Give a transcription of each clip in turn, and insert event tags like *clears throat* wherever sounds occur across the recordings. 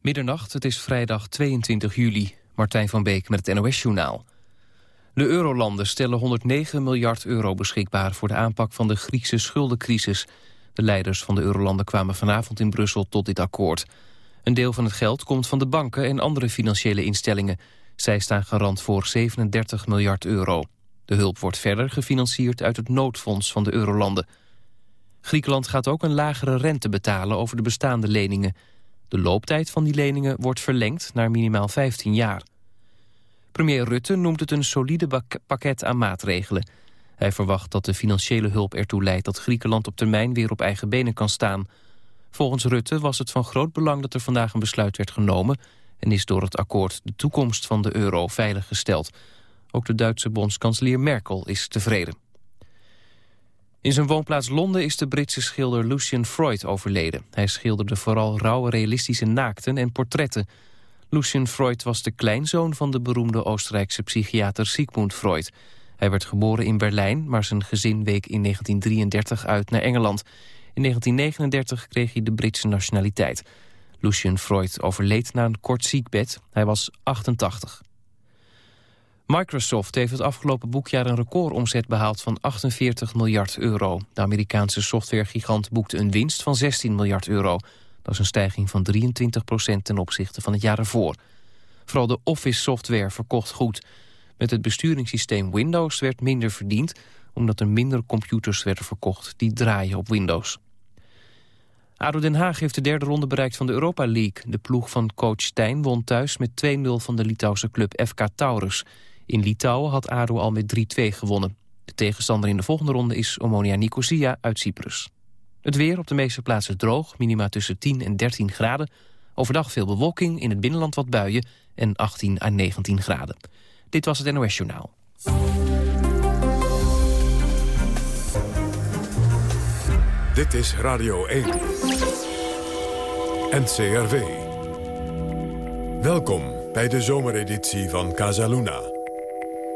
Middernacht, het is vrijdag 22 juli. Martijn van Beek met het NOS-journaal. De eurolanden stellen 109 miljard euro beschikbaar... voor de aanpak van de Griekse schuldencrisis. De leiders van de eurolanden kwamen vanavond in Brussel tot dit akkoord. Een deel van het geld komt van de banken en andere financiële instellingen. Zij staan garant voor 37 miljard euro. De hulp wordt verder gefinancierd uit het noodfonds van de eurolanden. Griekenland gaat ook een lagere rente betalen over de bestaande leningen... De looptijd van die leningen wordt verlengd naar minimaal 15 jaar. Premier Rutte noemt het een solide pakket aan maatregelen. Hij verwacht dat de financiële hulp ertoe leidt dat Griekenland op termijn weer op eigen benen kan staan. Volgens Rutte was het van groot belang dat er vandaag een besluit werd genomen... en is door het akkoord de toekomst van de euro veiliggesteld. Ook de Duitse bondskanselier Merkel is tevreden. In zijn woonplaats Londen is de Britse schilder Lucian Freud overleden. Hij schilderde vooral rauwe realistische naakten en portretten. Lucian Freud was de kleinzoon van de beroemde Oostenrijkse psychiater Sigmund Freud. Hij werd geboren in Berlijn, maar zijn gezin week in 1933 uit naar Engeland. In 1939 kreeg hij de Britse nationaliteit. Lucian Freud overleed na een kort ziekbed. Hij was 88. Microsoft heeft het afgelopen boekjaar een recordomzet behaald van 48 miljard euro. De Amerikaanse softwaregigant boekte een winst van 16 miljard euro. Dat is een stijging van 23 procent ten opzichte van het jaar ervoor. Vooral de Office software verkocht goed. Met het besturingssysteem Windows werd minder verdiend... omdat er minder computers werden verkocht die draaien op Windows. ADO Den Haag heeft de derde ronde bereikt van de Europa League. De ploeg van coach Stijn won thuis met 2-0 van de Litouwse club FK Taurus... In Litouwen had ADO al met 3-2 gewonnen. De tegenstander in de volgende ronde is Omonia Nicosia uit Cyprus. Het weer op de meeste plaatsen droog, minima tussen 10 en 13 graden. Overdag veel bewolking, in het binnenland wat buien en 18 à 19 graden. Dit was het NOS Journaal. Dit is Radio 1. NCRV. Welkom bij de zomereditie van Casaluna.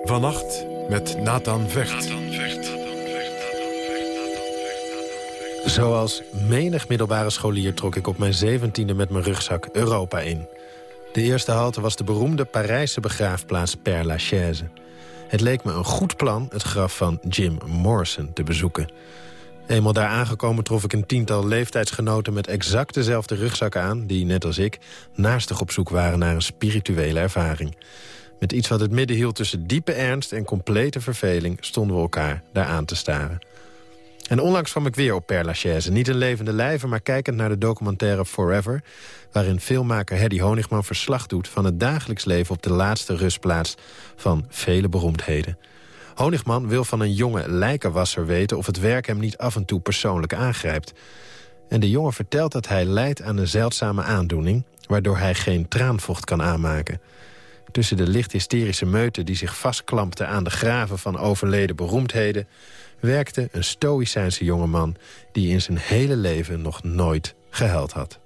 Vannacht met Nathan Vecht. Zoals menig middelbare scholier trok ik op mijn zeventiende met mijn rugzak Europa in. De eerste halte was de beroemde Parijse begraafplaats Père Lachaise. Het leek me een goed plan het graf van Jim Morrison te bezoeken. Eenmaal daar aangekomen trof ik een tiental leeftijdsgenoten... met exact dezelfde rugzak aan, die, net als ik... naastig op zoek waren naar een spirituele ervaring. Met iets wat het midden hield tussen diepe ernst en complete verveling... stonden we elkaar daar aan te staren. En onlangs kwam ik weer op Père Lachaise. Niet een levende lijve, maar kijkend naar de documentaire Forever... waarin filmmaker Hedy Honigman verslag doet... van het dagelijks leven op de laatste rustplaats van vele beroemdheden. Honigman wil van een jonge lijkenwasser weten... of het werk hem niet af en toe persoonlijk aangrijpt. En de jongen vertelt dat hij lijdt aan een zeldzame aandoening... waardoor hij geen traanvocht kan aanmaken... Tussen de licht hysterische meute die zich vastklampte aan de graven van overleden beroemdheden... werkte een stoïcijnse jongeman die in zijn hele leven nog nooit gehuild had.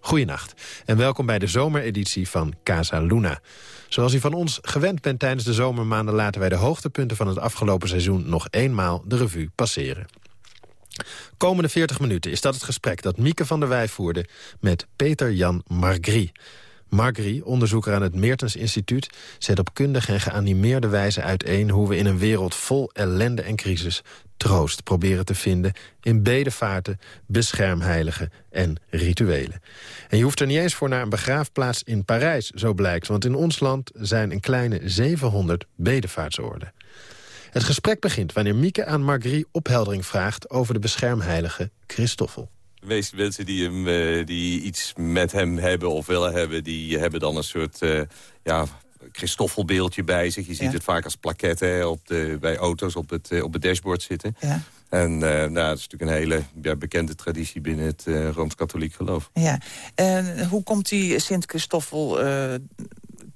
Goedenacht en welkom bij de zomereditie van Casa Luna. Zoals u van ons gewend bent tijdens de zomermaanden... laten wij de hoogtepunten van het afgelopen seizoen nog eenmaal de revue passeren. Komende 40 minuten is dat het gesprek dat Mieke van der Wij voerde... met Peter Jan Margrie. Margrie, onderzoeker aan het Meertens Instituut... zet op kundige en geanimeerde wijze uiteen... hoe we in een wereld vol ellende en crisis troost proberen te vinden... in bedevaarten, beschermheiligen en rituelen. En je hoeft er niet eens voor naar een begraafplaats in Parijs, zo blijkt. Want in ons land zijn een kleine 700 bedevaartsoorden. Het gesprek begint wanneer Mieke aan Margrie opheldering vraagt... over de beschermheilige Christoffel. De meeste mensen die, hem, eh, die iets met hem hebben of willen hebben... die hebben dan een soort uh, ja, Christoffelbeeldje bij zich. Je ziet het vaak als plaquette op de, bij auto's op het, uh, op het dashboard zitten. Ja. En nou, dat is natuurlijk een hele ja, bekende traditie binnen het Rooms-Katholiek geloof. Ja. En hoe komt die Sint-Christoffel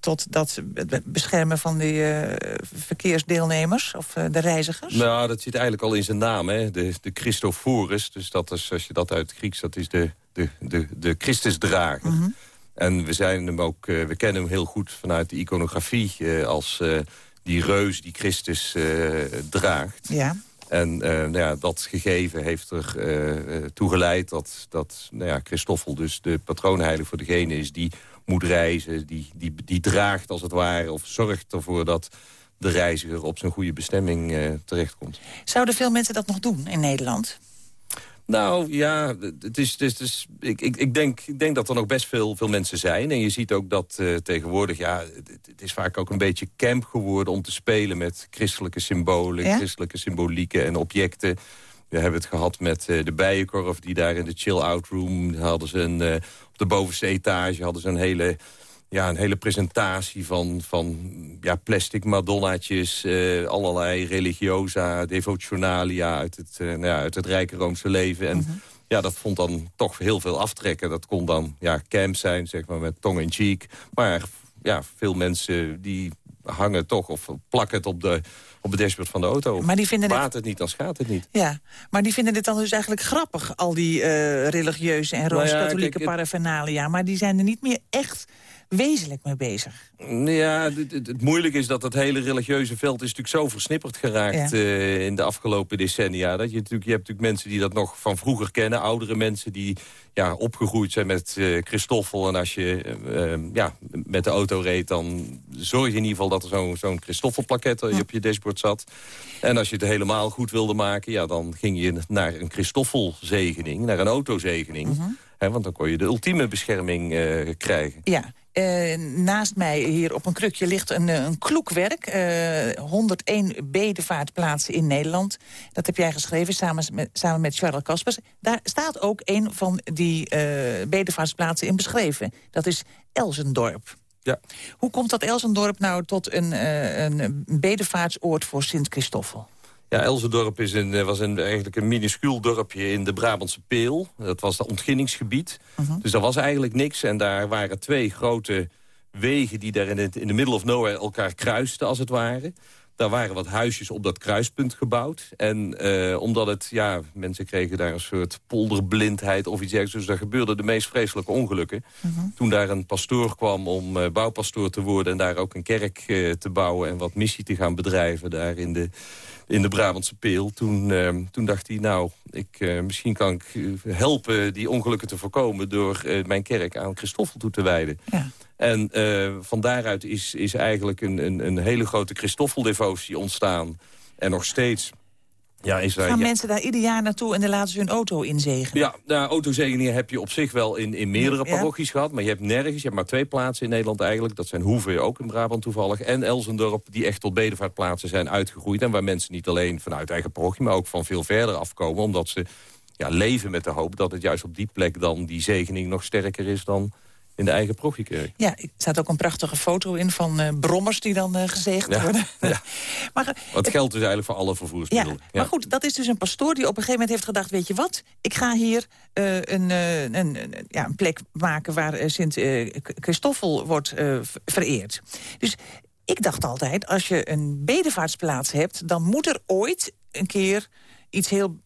tot dat beschermen van die uh, verkeersdeelnemers of uh, de reizigers? Nou, dat zit eigenlijk al in zijn naam, hè? De, de Christophorus. Dus dat is, als je dat uit het Grieks, dat is de, de, de, de Christusdrager. Mm En we, zijn hem ook, uh, we kennen hem heel goed vanuit de iconografie als die reus die Christus draagt. Ja. En nou ja, dat gegeven heeft er toe geleid dat, dat nou ja, Christoffel dus de patroonheilig voor degene is die moet reizen. Die, die, die draagt als het ware of zorgt ervoor dat de reiziger op zijn goede bestemming uh, terechtkomt. Zouden veel mensen dat nog doen in Nederland? Nou ja, het is, het is, ik, ik, ik, denk, ik denk dat er nog best veel, veel mensen zijn. En je ziet ook dat uh, tegenwoordig, ja, het, is vaak ook een beetje camp geworden... om te spelen met christelijke symbolen, christelijke symbolieken en objecten. We hebben het gehad met uh, de Bijenkorf, die daar in de chill-out room... hadden ze een, uh, op de bovenste etage hadden ze een hele ja, een hele presentatie van, van ja, plastic madonnaatjes... Uh, allerlei religiosa, devotionalia uit het, uh, nou ja, uit het rijke Roomse leven. En mhm. ja, dat vond dan toch heel veel aftrekken. Dat kon dan ja, camp zijn, zeg maar, met tong in cheek. Maar ja, veel mensen die hangen toch of plakken het op de op het dashboard van de auto. Maar die vinden Baat het... niet, dan schaadt het niet. Ja, maar die vinden dit dan dus eigenlijk grappig, al die uh, religieuze en nou rooms-katholieke nou paraphernalia. Maar die zijn er niet meer echt wezenlijk mee bezig. Ja, het, het, moeilijke is dat het hele religieuze veld is natuurlijk zo versnipperd geraakt uh, in de afgelopen decennia. Dat je, natuurlijk, je hebt natuurlijk mensen die dat nog van vroeger kennen. Oudere mensen die ja, opgegroeid zijn met uh, Christoffel. En als je uh, ja, met de auto reed, dan zorg je in ieder geval dat er zo'n zo'n Christoffel-plaket op je dashboard zat. En als je het helemaal goed wilde maken, ja, dan ging je naar een Christoffel-zegening, naar een autozegening. Uh want dan kon je de ultieme bescherming krijgen. Ja, uh, naast mij hier op een krukje ligt een, eh, een kloekwerk. Uh, eh, 101 bedevaartplaatsen in Nederland. Dat heb jij geschreven samen met, samen met Charles Kaspers. Daar staat ook een van die uh, bedevaartsplaatsen in beschreven. Dat is Elzendorp. Ja. Hoe komt dat Elzendorp nou tot een, een bedevaartsoord voor Sint-Christoffel? Ja, Elzendorp is een, was een, eigenlijk een minuscuul dorpje in de Brabantse Peel. Dat was het ontginningsgebied. Mhm. Dus daar was eigenlijk niks. En daar waren twee grote wegen die daar in, het, in de middle of nowhere elkaar kruisten, als het ware. Daar waren wat huisjes op dat kruispunt gebouwd. En uh, omdat het, ja, mensen kregen daar een soort polderblindheid of iets dergelijks. Dus daar gebeurden de meest vreselijke ongelukken. Mhm. Toen daar een pastoor kwam om uh, bouwpastoor te worden... en daar ook een kerk te bouwen en wat missie te gaan bedrijven... daar in de in de Brabantse Peel. Toen, uh, toen dacht hij, nou, ik, uh, misschien kan ik eh, helpen die ongelukken te voorkomen... door uh, mijn kerk aan Christoffel toe te wijden. Ja. En van daaruit is, is eigenlijk een, een, een hele grote Christoffel-devotie ontstaan. En nog steeds ja, is Gaan mensen daar ieder jaar naartoe en dan laten ze hun auto inzegenen? Ja, nou, autozegeningen heb je op zich wel in, in meerdere parochies gehad. Maar je hebt nergens, je hebt maar twee plaatsen in Nederland eigenlijk. Dat zijn Hoeve, ook in Brabant toevallig. En Elsendorp, die echt tot bedevaartplaatsen zijn uitgegroeid. En waar mensen niet alleen vanuit eigen parochie, maar ook van veel verder afkomen. Omdat ze ja, leven met de hoop dat het juist op die plek dan die zegening nog sterker is dan in de eigen prochiekerk. Ja, er staat ook een prachtige foto in van uh, brommers die dan uh, gezegend worden. Ja. *laughs* maar, uh, het geldt dus eigenlijk voor alle vervoersmiddelen. Ja, Maar goed, dat is dus een pastoor die op een gegeven moment heeft gedacht... weet je wat, ik ga hier een, een, een, ja, een plek maken waar Sint Christoffel wordt vereerd. Dus ik dacht altijd, als je een bedevaartsplaats hebt... dan moet er ooit een keer iets heel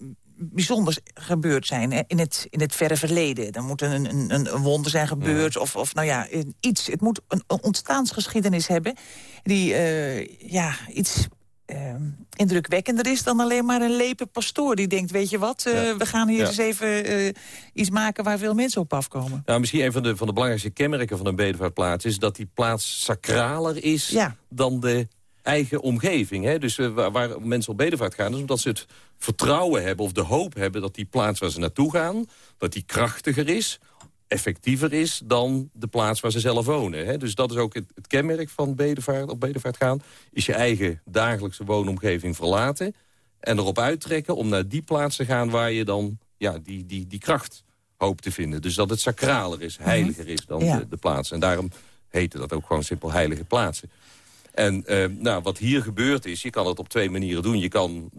bijzonders gebeurd zijn in, het, in het verre verleden. Er moet een, een, een wonder zijn gebeurd of, of nou ja, iets. Het moet een, ontstaansgeschiedenis hebben die uh, ja, iets uh, indrukwekkender is dan alleen maar een lepe pastoor... die denkt, weet je wat, uh, we gaan hier eens even uh, iets maken... waar veel mensen op afkomen. Nou, misschien een van de, van de belangrijkste kenmerken van een bedevaartplaats... is dat die plaats sacraler is dan de eigen omgeving. Hè? Dus uh, waar, waar, mensen op bedevaart gaan, is omdat ze het vertrouwen hebben... of de hoop hebben dat die plaats waar ze naartoe gaan... dat die krachtiger is, effectiever is dan de plaats waar ze zelf wonen. Hè? Dus dat is ook het, het, kenmerk van bedevaart, op bedevaart gaan... is je eigen dagelijkse woonomgeving verlaten... en erop uittrekken om naar die plaats te gaan... waar je dan ja, die, die, die kracht hoopt te vinden. Dus dat het sacraler is, heiliger is dan de, de plaats. En daarom heten dat ook gewoon simpel heilige plaatsen. En uh, nou, wat hier gebeurd is, je kan het op twee manieren doen. Je, kan,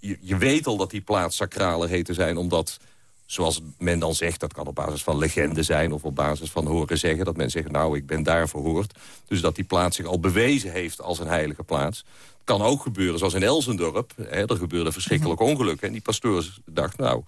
je, je weet al dat die plaats sacraler heet te zijn... omdat, zoals men dan zegt, dat kan op basis van legende zijn... of op basis van horen zeggen, dat men zegt... nou, ik ben daar verhoord. Dus dat die plaats zich al bewezen heeft als een heilige plaats. Het kan ook gebeuren, zoals in Elsendorp. Hè, er gebeurde verschrikkelijke mhm. ongelukken. En die pastoor dacht, nou...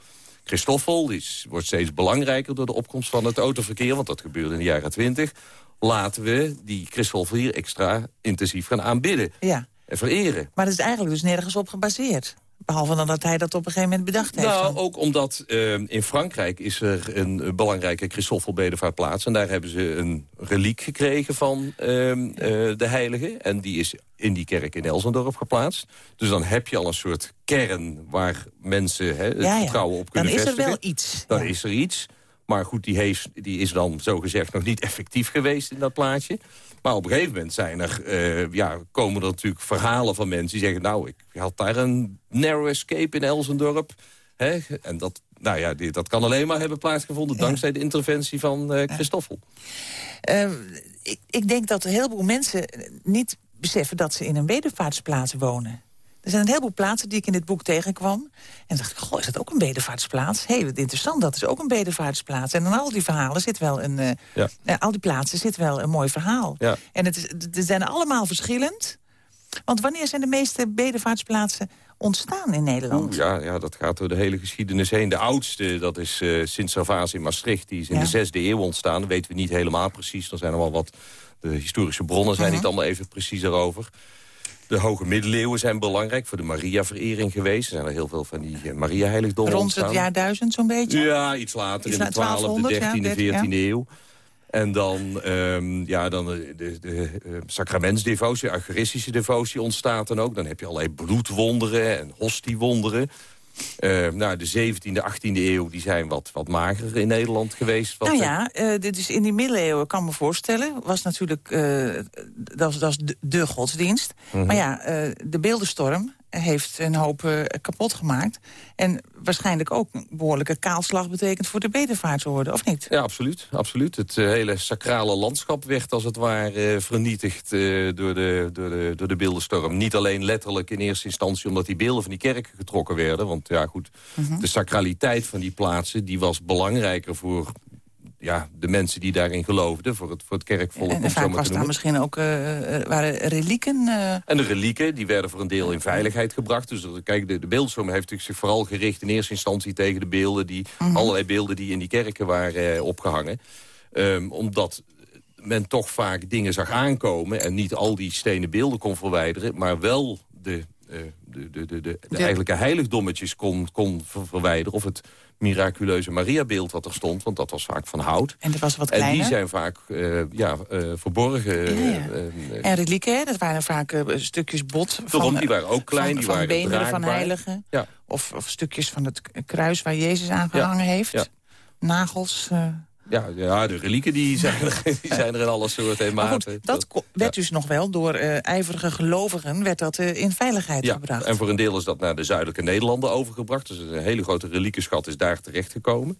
Christoffel is, wordt steeds belangrijker door de opkomst van het autoverkeer... want dat gebeurde in de jaren twintig laten we die Christoffel hier extra intensief gaan aanbidden. Ja. En vereren. Maar dat is eigenlijk dus nergens op gebaseerd. Behalve dan dat hij dat op een gegeven moment bedacht heeft. Nou, dan. ook omdat uh, in Frankrijk is er een belangrijke Christoffel-bedevaartplaats. En daar hebben ze een reliek gekregen van uh, uh, de heilige. En die is in die kerk in Elsendorp geplaatst. Dus dan heb je al een soort kern waar mensen hè, het Ja, ja. vertrouwen op kunnen Dan is er vestigen. wel iets. Dan Ja. is er iets. Maar goed, die, heeft, die is dan zogezegd nog niet effectief geweest in dat plaatje. Maar op een gegeven moment zijn er, eh, ja, komen er natuurlijk verhalen van mensen... die zeggen, nou, ik had daar een narrow escape in Elsendorp. Hè? En dat, nou ja, die- dat kan alleen maar hebben plaatsgevonden... dankzij de interventie van eh Christoffel. Eh, ik, ik denk dat een heleboel mensen niet beseffen dat ze in een bedevaartsplaats wonen. Er zijn een heleboel plaatsen die ik in dit boek tegenkwam. En dacht ik, goh, is dat ook een bedevaartsplaats? Hé, wat interessant, dat is ook een bedevaartsplaats. En aan al die verhalen zit wel een... eh, Ja. eh, al die plaatsen zit wel een mooi verhaal. Ja. En het is, ze zijn allemaal verschillend. Want wanneer zijn de meeste bedevaartsplaatsen ontstaan in Nederland? Oeh, ja, ja, dat gaat door de hele geschiedenis heen. De oudste, dat is eh Sint-Servaas in Maastricht. Die is in Ja. de zesde eeuw ontstaan. Dat weten we niet helemaal precies. Er zijn er wel wat... De historische bronnen zijn Mhm. niet allemaal even precies erover. De hoge middeleeuwen zijn belangrijk voor de Maria-verering geweest. Er zijn er heel veel van die uh, Maria-heiligdommen Rond het jaar duizend zo'n beetje? Ja, iets later, Iets in de na 12e, 1200, ja, 13e, 13e, 14e eeuw. En dan, ehm, ja, dan de, de, de eh, sacramentsdevotie, eucharistische devotie ontstaat dan ook. Dan heb je allerlei bloedwonderen en hostiewonderen. Eh, nou, de 17e, 18e eeuw die zijn wat, wat mager in Nederland geweest. Wat Nou ja, dit is in die middeleeuwen, kan me voorstellen... was natuurlijk, eh, dat was, dat was de, de godsdienst. Mhm. Maar ja, de beeldenstorm heeft een hoop eh, kapot gemaakt. En waarschijnlijk ook een behoorlijke kaalslag betekent... voor de bedevaartsorde, of niet? Ja, absoluut. absoluut. Het eh, hele sacrale landschap werd als het ware eh, vernietigd door, de, door, de, door de beeldenstorm. Niet alleen letterlijk in eerste instantie omdat die beelden van die kerken getrokken werden. Want ja, goed, Mhm. de sacraliteit van die plaatsen die was belangrijker voor ja, de mensen die daarin geloofden. Voor het, voor het kerkvolk, en en vaak was daar misschien ook eh, eh, waren relieken... eh, En de relieken, die werden voor een deel in veiligheid gebracht. Dus kijk, de, de beeldstorm heeft zich vooral gericht in eerste instantie tegen de beelden die, Mhm. allerlei beelden die in die kerken waren eh, opgehangen. Ehm, omdat men toch vaak dingen zag aankomen en niet al die stenen beelden kon verwijderen, maar wel de, eh, de, de, de, de, de eigenlijke heiligdommetjes kon, kon ver- verwijderen. Of het miraculeuze Mariabeeld wat er stond, want dat was vaak van hout. en dat was wat En kleiner. die zijn vaak eh, ja, eh, verborgen. Ja, ja. eh, eh, En relieken, dat waren vaak eh, stukjes bot. Daarom, van, die waren ook klein, van, die van waren beenderen van heiligen. Ja. Of, of stukjes van het kruis waar Jezus aangehangen heeft. ja. Nagels. Ja, ja, de relieken die zijn, er, *laughs* die zijn er in alle soorten en maten. dat werd dus nog wel door eh, ijverige gelovigen... werd dat eh, in veiligheid ja, gebracht. en voor een deel is dat naar de zuidelijke Nederlanden overgebracht. Dus een hele grote reliekenschat is daar terechtgekomen.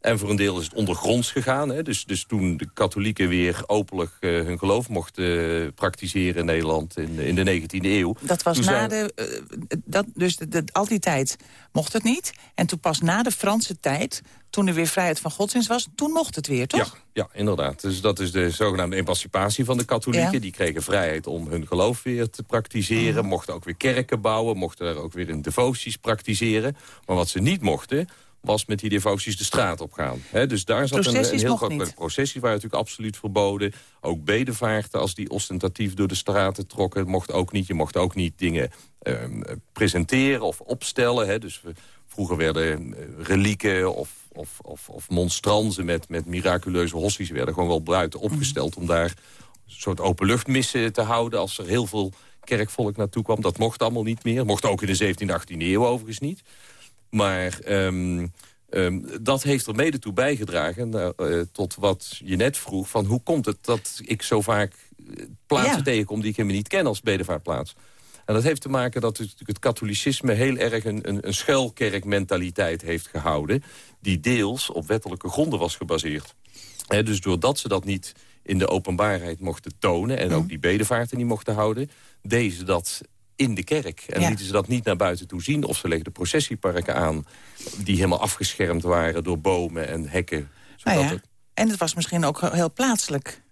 En voor een deel is het ondergronds gegaan. Hè. Dus, dus toen de katholieken weer openlijk eh, hun geloof mochten eh, praktiseren in Nederland in, in de 19e eeuw. Dat was Toen na zijn- de... eh, dat, dus de, de- al die tijd mocht het niet. En toen pas na de Franse tijd, toen er weer vrijheid van godsdienst was... toen mocht het weer, toch? Ja, ja, inderdaad. Dus dat is de zogenaamde emancipatie van de katholieken. Ja. Die kregen vrijheid om hun geloof weer te praktiseren. Mhm. Mochten ook weer kerken bouwen. Mochten er ook weer in devoties praktiseren. Maar wat ze niet mochten was met die devoties de straat op gaan. Dus daar zat een, een Processies heel groot... niet. Processies waren natuurlijk absoluut verboden. Ook bedevaarten, als die ostentatief door de straten trokken... mocht ook niet. Je mocht ook niet dingen ehm, presenteren of opstellen. Dus we, vroeger werden eh, relieken of, of, of, of monstranzen met, met miraculeuze hosties... werden gewoon wel buiten opgesteld om daar een soort openluchtmissen te houden... als er heel veel kerkvolk naartoe kwam. Dat mocht allemaal niet meer. Mocht ook in de 17e, 18e eeuw overigens niet. Maar ehm, ehm, dat heeft er mede toe bijgedragen... nou, eh, tot wat je net vroeg, van hoe komt het dat ik zo vaak eh, plaatsen Ja. tegenkom... die ik helemaal niet ken als bedevaartplaats. En dat heeft te maken dat het, het katholicisme heel erg een, een, een schuilkerkmentaliteit heeft gehouden... die deels op wettelijke gronden was gebaseerd. Dus doordat ze dat niet in de openbaarheid mochten tonen... en ook die bedevaarten niet mochten houden... deden ze dat in de kerk. En Ja. lieten ze dat niet naar buiten toe zien. Of ze legden processieparken aan... die helemaal afgeschermd waren door bomen en hekken. Zodat Nou ja, het, En het was misschien ook heel plaatselijk.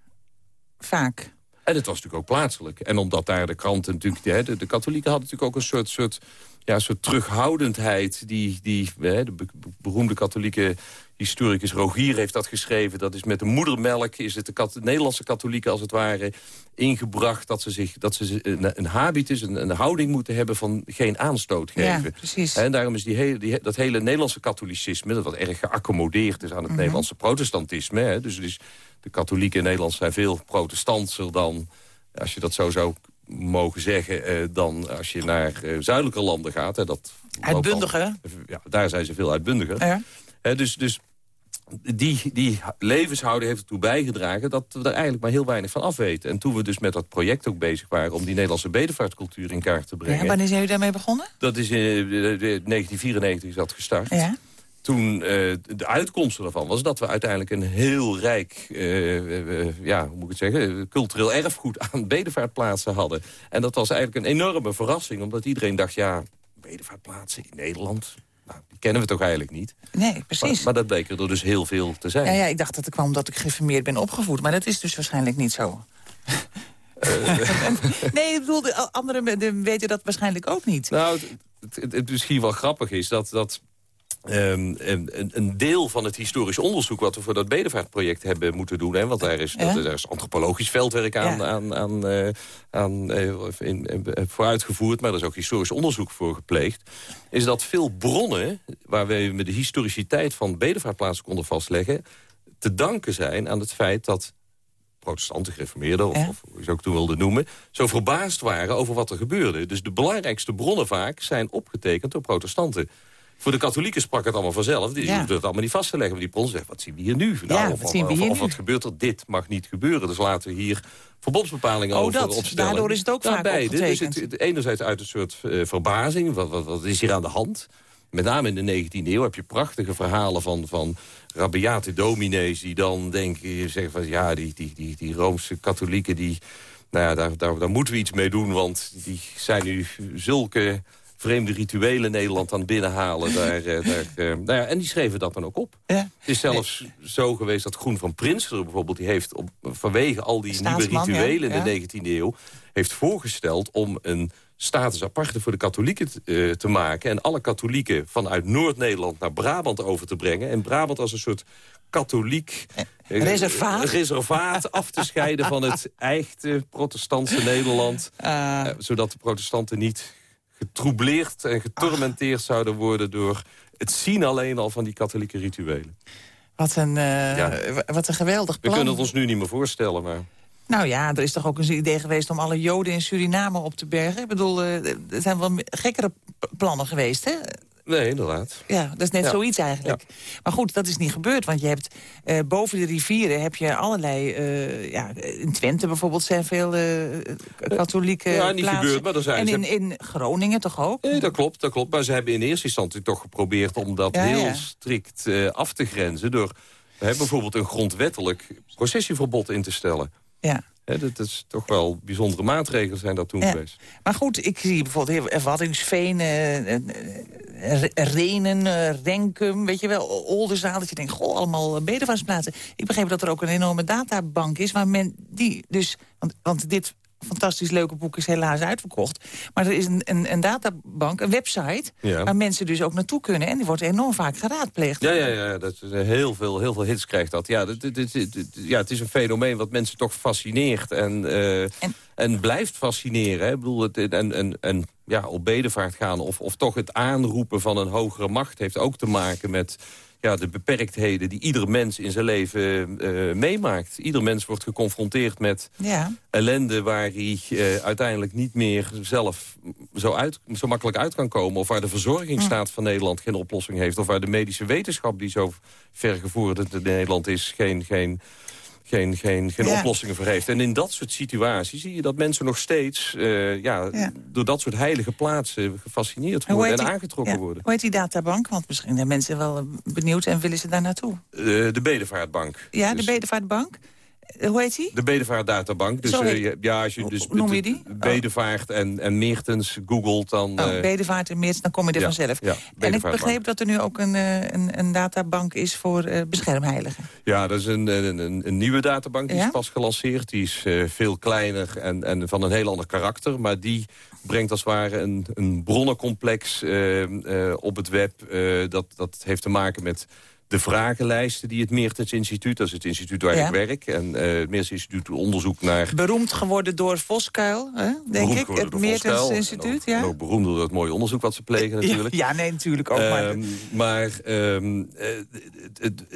Vaak. en het was natuurlijk ook plaatselijk. En omdat daar de kranten natuurlijk... De, de, de katholieken hadden natuurlijk ook een soort, soort ja, soort terughoudendheid... die, die de beroemde katholieke historicus Rogier heeft dat geschreven. Dat is met de moedermelk, is het de, Nederlandse katholieken als het ware ingebracht... dat ze, zich, dat ze een, een habitus, een, een houding moeten hebben van geen aanstoot geven. Ja, precies. En daarom is die hele, die, dat hele Nederlandse katholicisme... dat wat erg geaccommodeerd is aan het mhm. Nederlandse protestantisme. Hè, dus, dus de katholieken in Nederland zijn veel protestantser dan... als je dat zo zou mogen zeggen, eh, dan als je naar eh, zuidelijke landen gaat. Hè, dat uitbundiger? ja, daar zijn ze veel uitbundiger. Ja. Hè, dus, dus die, die levenshouding heeft ertoe bijgedragen... dat we er eigenlijk maar heel weinig van afweten. En toen we dus met dat project ook bezig waren... om die Nederlandse bedevaartcultuur in kaart te brengen... Ja, wanneer zijn jullie daarmee begonnen? Dat is in 1994 is dat gestart. Ja toen uh, de uitkomst ervan was dat we uiteindelijk een heel rijk, uh, ja, hoe moet ik het zeggen, cultureel erfgoed aan bedevaartplaatsen hadden. En dat was eigenlijk een enorme verrassing, omdat iedereen dacht, ja, bedevaartplaatsen in Nederland, nou, die kennen we toch eigenlijk niet. Nee, precies. Maar, dat bleek er dus heel veel te zijn. Ja, ja, ik dacht dat het kwam omdat ik geformeerd ben opgevoed, maar dat is dus waarschijnlijk niet zo. *laughs* nee, ik bedoel, de anderen weten dat waarschijnlijk ook niet. Nou, het, het, het misschien wel grappig is dat... dat Um, een, een, deel van het historisch onderzoek wat we voor dat Bedevaartproject hebben moeten doen. Hè, want daar is, dat, daar is antropologisch veldwerk aan, aan, aan, uh, aan uh, in, voor uitgevoerd. Maar er is ook historisch onderzoek voor gepleegd. Is dat veel bronnen waar we met de historiciteit van bedevaartplaatsen konden vastleggen. te danken zijn aan het feit dat protestanten, gereformeerden, of, of hoe je ze ook toen wilde noemen... zo verbaasd waren over wat er gebeurde. Dus de belangrijkste bronnen vaak zijn opgetekend door protestanten. Voor de katholieken sprak het allemaal vanzelf. Die ja. hoefden het allemaal niet vast te leggen. Maar die zegt, wat zien we hier nu? Nou, of, wat, of, wat gebeurt er? Dit mag niet gebeuren. Dus laten we hier verbondsbepalingen oh, over dat. opstellen. Daardoor is het ook vaak beide. Dus het, enerzijds uit een soort uh, verbazing. Wat, wat, wat is hier aan de hand? Met name in de 19e eeuw heb je prachtige verhalen van, van rabiate dominees... die dan denken, zeggen van ja, die, die, die, die Roomse katholieken... die nou ja, daar, daar, daar moeten we iets mee doen, want die zijn nu zulke vreemde rituelen Nederland aan binnenhalen. *laughs* Daar, eh, daar, uh, nou ja, en die schreven dat dan ook op. Ja. Het is zelfs zo geweest dat Groen van Prinsen bijvoorbeeld... die heeft op, vanwege al die nieuwe rituelen in de 19e eeuw... heeft voorgesteld om een status aparte voor de katholieken uh, te maken... en alle katholieken vanuit Noord-Nederland naar Brabant over te brengen. En Brabant als een soort katholiek reservaat, reservaat af te scheiden van het *laughs* echte protestantse Nederland. Uh. zodat de protestanten niet getroubleerd en getormenteerd zouden worden... door het zien alleen al van die katholieke rituelen. Wat een, uh, wat een geweldig plan. We kunnen het ons nu niet meer voorstellen, maar... Nou ja, er is toch ook een idee geweest om alle joden in Suriname op te bergen? Ik bedoel, uh, er zijn wel gekkere plannen geweest, hè? Nee, inderdaad. Ja, dat is net zoiets eigenlijk. Maar goed, dat is niet gebeurd. Want je hebt uh, boven de rivieren heb je allerlei... Uh, ja, in Twente bijvoorbeeld zijn veel uh, katholieke Ja, niet gebeurd, maar er zijn En in, in Groningen toch ook? Nee, dat klopt, dat klopt. Maar ze hebben in eerste instantie toch geprobeerd... om dat heel strikt af te grenzen... door bijvoorbeeld een grondwettelijk processieverbod in te stellen. Ja. Dat is toch wel bijzondere maatregelen zijn dat toen geweest. Maar goed, ik zie bijvoorbeeld heel Waddingsveen, uh, Renen, uh, Renkum, weet je wel, Oldenzaal. Dat je denkt, goh, allemaal bedevaartsplaatsen. Ik begreep dat er ook een enorme databank is waar men die dus... Want, want dit fantastisch leuke boek is helaas uitverkocht. Maar er is een, een, een databank, een website... waar mensen dus ook naartoe kunnen. En die wordt enorm vaak geraadpleegd. Ja, ja, ja dat is heel, veel, heel veel hits krijgt dat. Ja, dit, dit, ja, het is een fenomeen wat mensen toch fascineert. En, uh, en, en, blijft fascineren. Hè? Ik bedoel, het, en, en, en ja, op bedevaart gaan... Of, of toch het aanroepen van een hogere macht... heeft ook te maken met ja, de beperktheden die ieder mens in zijn leven uh, meemaakt. Ieder mens wordt geconfronteerd met ja. ellende waar hij uh, uiteindelijk niet meer zelf zo, uit, zo makkelijk uit kan komen. Of waar de verzorgingsstaat van Nederland geen oplossing heeft. Of waar de medische wetenschap die zo ver gevorderd in Nederland is geen, geen geen, geen, geen oplossingen voor heeft. En in dat soort situaties zie je dat mensen nog steeds... Uh, ja, door dat soort heilige plaatsen gefascineerd worden en aangetrokken worden. Hoe heet die databank? Want misschien zijn mensen wel benieuwd en willen ze daar naartoe. Uh, de Bedevaartbank. Ja, de dus- Bedevaartbank. Hoe heet die? De Bedevaart Databank. Dus uh, ja, als je dus noem je die? Bedevaart en, en Meertens googelt, dan... Oh, Bedevaart en Meertens, dan kom je er vanzelf. Ja, en ik begreep dat er nu ook een, een, een databank is voor uh, beschermheiligen. Ja, dat is een, een, een nieuwe databank, die is pas gelanceerd. Die is uh, veel kleiner en, en van een heel ander karakter. Maar die brengt als het ware een, een bronnencomplex op het web. dat, dat heeft te maken met de vragenlijsten die het Meertens Instituut... dat is het instituut waar ik werk... en uh, het Meertens Instituut onderzoek naar... Beroemd geworden door Voskuil, hè, denk ik, het Meertens Instituut. ja? ook beroemd door het mooie onderzoek wat ze plegen natuurlijk. Ja, nee, natuurlijk ook. maar ehm, maar ehm, eh,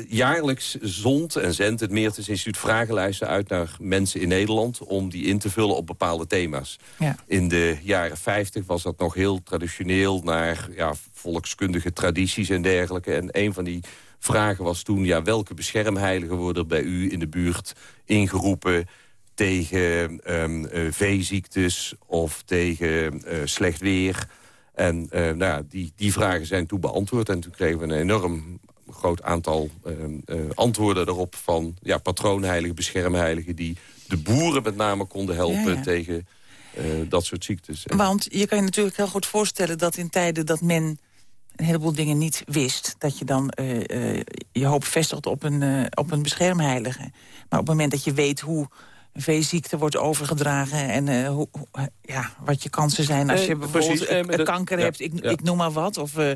jaarlijks zond en zendt het Meertens Instituut vragenlijsten uit... naar mensen in Nederland om die in te vullen op bepaalde thema's. Ja. In de jaren 50 was dat nog heel traditioneel naar ja, volkskundige tradities en dergelijke. En een van die vragen was toen... Ja, welke beschermheiligen worden bij u in de buurt ingeroepen tegen um, veeziektes of tegen uh, slecht weer. En uh, nou ja, die, die vragen zijn toen beantwoord. En toen kregen we een enorm groot aantal uh, antwoorden erop... van ja, patroonheiligen, beschermheiligen... die de boeren met name konden helpen tegen dat soort ziektes. Want je kan je natuurlijk heel goed voorstellen dat in tijden dat men een heleboel dingen niet wist... dat je dan uh, uh, je hoop vestigt op een, uh, op een beschermheilige. Maar op het moment dat je weet hoe veeziekte wordt overgedragen... en hoe, ja, wat je kansen zijn als je bijvoorbeeld kanker hebt, ik, ik, noem maar wat... of uh,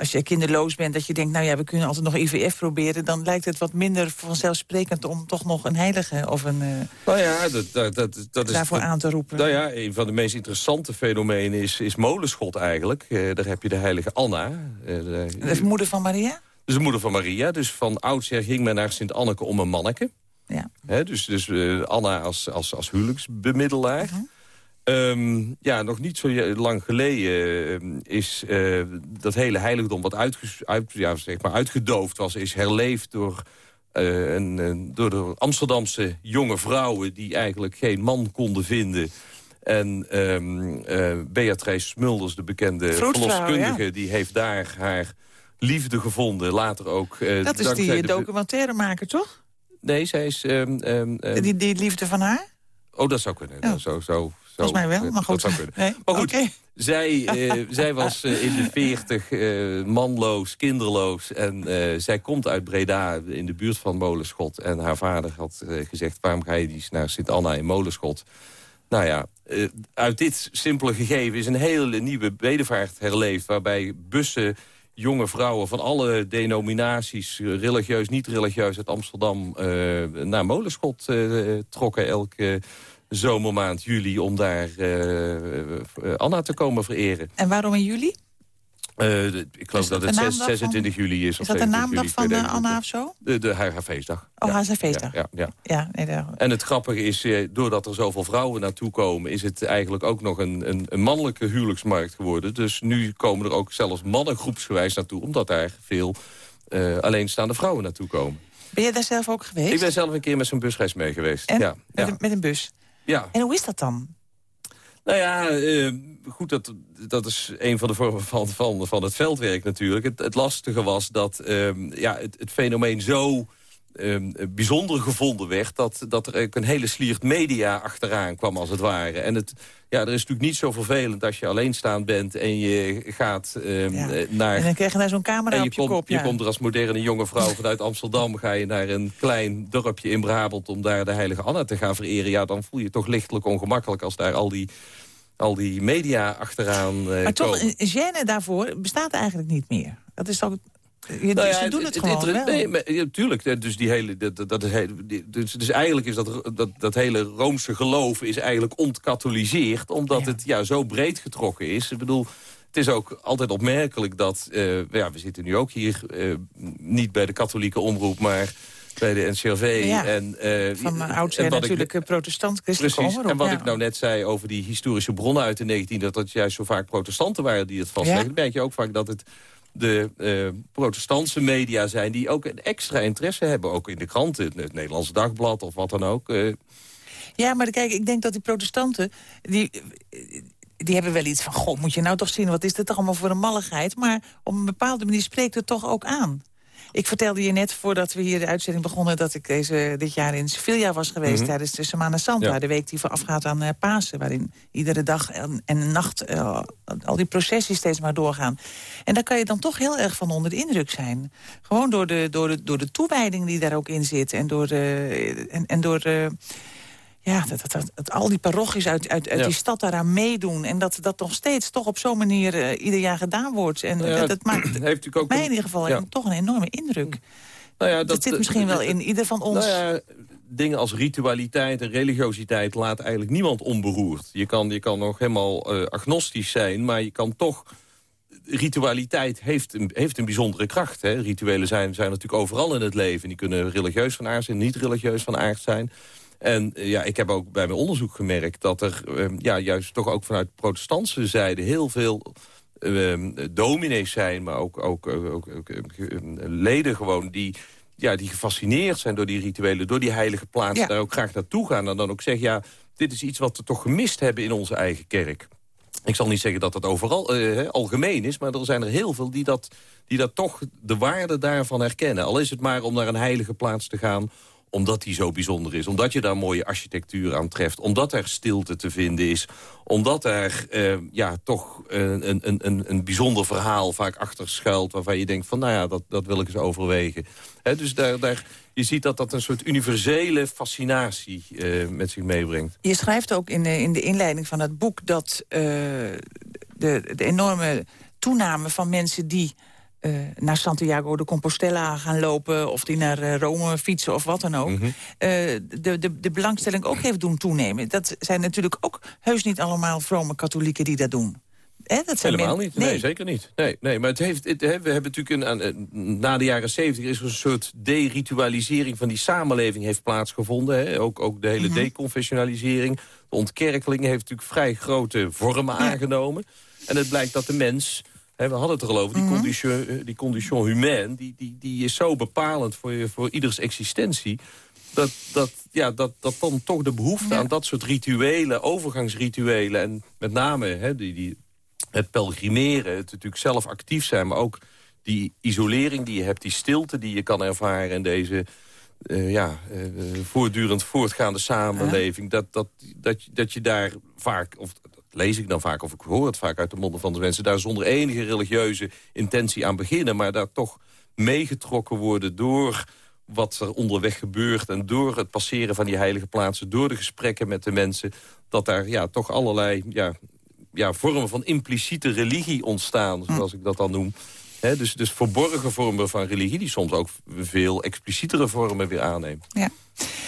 als je kinderloos bent, dat je denkt... nou ja, we kunnen altijd nog IVF proberen... dan lijkt het wat minder vanzelfsprekend om toch nog een heilige... of een, nou ja, dat, dat, dat, dat is, daarvoor aan te roepen. Nou ja, een van de meest interessante fenomenen is, is molenschot eigenlijk. Daar heb je de heilige Anna. de, de moeder van Maria? Dus de moeder van Maria. Dus van oudsher ging men naar Sint-Anneke om een manneke. Ja. dus dus Anna als, als, als huwelijksbemiddelaar. -huh. Um, ja, nog niet zo lang geleden uh, is uh, dat hele heiligdom wat uit, ja, zeg maar uitgedoofd was... is herleefd door, een, door de Amsterdamse jonge vrouwen... die eigenlijk geen man konden vinden... En um, Beatrice Smulders, de bekende verloskundige... Ja. die heeft daar haar liefde gevonden. Later ook... dat is die documentairemaker, toch? Nee, zij is... Um, die, die liefde van haar? Oh, dat zou kunnen. Dat zou, zo, Volgens mij wel, maar goed. Dat zou Nee. Maar goed, zij, uh, zij was uh, in de veertig uh, manloos, kinderloos. En zij komt uit Breda in de buurt van Molenschot. En haar vader had gezegd, waarom ga je niet naar Sint-Anna in Molenschot? Nou ja, uit dit simpele gegeven is een hele nieuwe bedevaart herleefd... waarbij bussen jonge vrouwen van alle denominaties, religieus, niet religieus... uit Amsterdam naar Molenschot trokken elke zomermaand juli om daar Anna te komen vereren. En waarom in juli? Uh, ik geloof dat, het 26 juli is. Is dat de naamdag van Anna of zo? De, de, haar, feestdag. Oh, ja. haar feestdag. Ja, ja, ja. ja nee, En het grappige is, doordat er zoveel vrouwen naartoe komen... is het eigenlijk ook nog een, een, een, mannelijke huwelijksmarkt geworden. Dus nu komen er ook zelfs mannen groepsgewijs naartoe... omdat daar veel uh, alleenstaande vrouwen naartoe komen. Ben je daar zelf ook geweest? Ik ben zelf een keer met zo'n busreis mee geweest. En? Ja, met, Een, met een bus? Ja. En hoe is dat dan? Nou ja, uh, goed, dat, dat is een van de vormen van, van, van het veldwerk natuurlijk. Het, het lastige was dat uh, ja, het, het fenomeen zo uh, bijzonder gevonden werd... Dat, dat er een hele sliert media achteraan kwam, als het ware. En het, ja, er is natuurlijk niet zo vervelend als je alleenstaand bent... en je gaat uh, ja. naar... En dan krijg je daar zo'n camera en je op je komt, kop. Je komt er als moderne jonge vrouw vanuit Amsterdam... ga je naar een klein dorpje in Brabant... om daar de heilige Anna te gaan vereren. Ja, dan voel je toch lichtelijk ongemakkelijk... als daar al die al die media achteraan uh, Maar toch, een gêne daarvoor bestaat eigenlijk niet meer. Dat is toch je, nou ja, ze doen het, het gewoon wel. Nee, maar, ja, tuurlijk. Dus, die hele, dat, dat, dus, dus eigenlijk is dat, dat, dat hele Roomse geloof is eigenlijk ontkatholiseerd... omdat het ja, zo breed getrokken is. Ik bedoel, het is ook altijd opmerkelijk dat... Uh, ja, we zitten nu ook hier uh, niet bij de katholieke omroep... maar bij de NCRV. Ja, en, uh, van oudsher natuurlijk ik, protestant Precies, omroep, en wat ja. ik nou net zei over die historische bronnen uit de 19e... dat het juist zo vaak protestanten waren die het vastleggen... Ja. merk je ook vaak dat het de uh, protestantse media zijn... die ook een extra interesse hebben, ook in de kranten... het Nederlandse Dagblad of wat dan ook. Uh. Ja, maar kijk, ik denk dat die protestanten... die, die hebben wel iets van... god, moet je nou toch zien, wat is dit toch allemaal voor een malligheid? Maar op een bepaalde manier spreekt het toch ook aan. Ik vertelde je net, voordat we hier de uitzending begonnen... dat ik deze, dit jaar in Sevilla was geweest mhm. tijdens de Semana Santa. De week die voorafgaat aan uh, Pasen. Waarin iedere dag en, en nacht uh, al die processies steeds maar doorgaan. En daar kan je dan toch heel erg van onder de indruk zijn. Gewoon door de, door de, door de toewijding die daar ook in zit. En door, de, en, en door de ja, dat, dat, dat, al die parochies uit, uit, uit die stad daaraan meedoen. En dat dat nog steeds toch op zo'n manier uh, ieder jaar gedaan wordt. En ja, dat maakt *clears throat* heeft ook mij in ieder geval toch een enorme indruk. Nou ja, dat, zit misschien wel in ieder van ons. Nou dingen als ritualiteit en religiositeit laat eigenlijk niemand onberoerd. Je kan, je kan nog helemaal uh, agnostisch zijn, maar je kan toch ritualiteit heeft een, heeft een bijzondere kracht. Hè? Rituelen zijn, zijn natuurlijk overal in het leven. Die kunnen religieus van aard zijn, niet religieus van aard zijn. En eh, ja, ik heb ook bij mijn onderzoek gemerkt... dat er ehm, ja, juist toch ook vanuit protestantse zijde... heel veel uh, dominees zijn, maar ook, ook, ook, ook leden gewoon... die ja, die gefascineerd zijn door die rituelen, door die heilige plaatsen... daar ook graag naartoe gaan en dan ook zeggen... ja, dit is iets wat we toch gemist hebben in onze eigen kerk. Ik zal niet zeggen dat dat overal uh, algemeen is... maar er zijn er heel veel die dat, die dat toch de waarde daarvan herkennen. Al is het maar om naar een heilige plaats te gaan omdat die zo bijzonder is. Omdat je daar mooie architectuur aan treft. Omdat er stilte te vinden is. Omdat er uh, ja, toch een, een, een, een bijzonder verhaal vaak achter schuilt... waarvan je denkt van, nou ja, dat, dat wil ik eens overwegen. dus daar, daar, je ziet dat dat een soort universele fascinatie uh, met zich meebrengt. Je schrijft ook in de, in de inleiding van het boek... dat de, de enorme toename van mensen die uh, naar Santiago de Compostela gaan lopen... of die naar uh, Rome fietsen of wat dan ook... Mm de, de, de belangstelling ook heeft doen toenemen. Dat zijn natuurlijk ook heus niet allemaal vrome katholieken die dat doen. Dat Helemaal niet. Nee. zeker niet. Nee, nee, maar het heeft, het, we hebben natuurlijk een, na de jaren zeventig is er een soort deritualisering van die samenleving heeft plaatsgevonden. Hè. Ook, ook de hele mm deconfessionalisering. De ontkerkeling heeft natuurlijk vrij grote vormen aangenomen. En het blijkt dat de mens we hadden het er al over, die, mm condition, eh, die condition humaine... Die, die, die is zo bepalend voor, je, voor ieders existentie... Dat, dat, ja, dat, dat dan toch de behoefte aan dat soort rituelen, overgangsrituelen... en met name hè, die, die, het pelgrimeren, het natuurlijk zelf actief zijn... maar ook die isolering die je hebt, die stilte die je kan ervaren... in deze uh, ja, uh, voortdurend voortgaande samenleving... Dat, dat, dat, dat je daar vaak, of lees ik dan vaak, of ik hoor het vaak uit de monden van de mensen... daar zonder enige religieuze intentie aan beginnen... maar daar toch meegetrokken worden door wat er onderweg gebeurt... en door het passeren van die heilige plaatsen... door de gesprekken met de mensen... dat daar ja, toch allerlei ja, ja, vormen van impliciete religie ontstaan... zoals ik dat dan noem. Dus, dus verborgen vormen van religie... die soms ook veel explicietere vormen weer aannemen. Ja.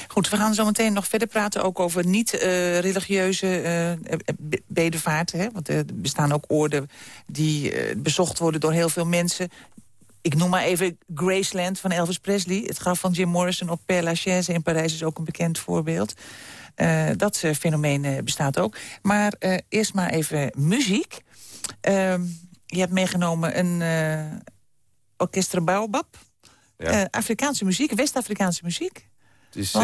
Goed, we gaan zo meteen nog verder praten ook over niet-religieuze uh. Hè? Want er bestaan ook oorden die bezocht worden door heel veel mensen. Ik noem maar even Graceland van Elvis Presley. Het graf van Jim Morrison op Père Lachaise in Parijs is ook een bekend voorbeeld. dat fenomeen bestaat ook. Maar eerst maar even muziek. Ehm, je hebt meegenomen een orkestra Baobab. Ja. Afrikaanse muziek, West-Afrikaanse muziek. Het is uh,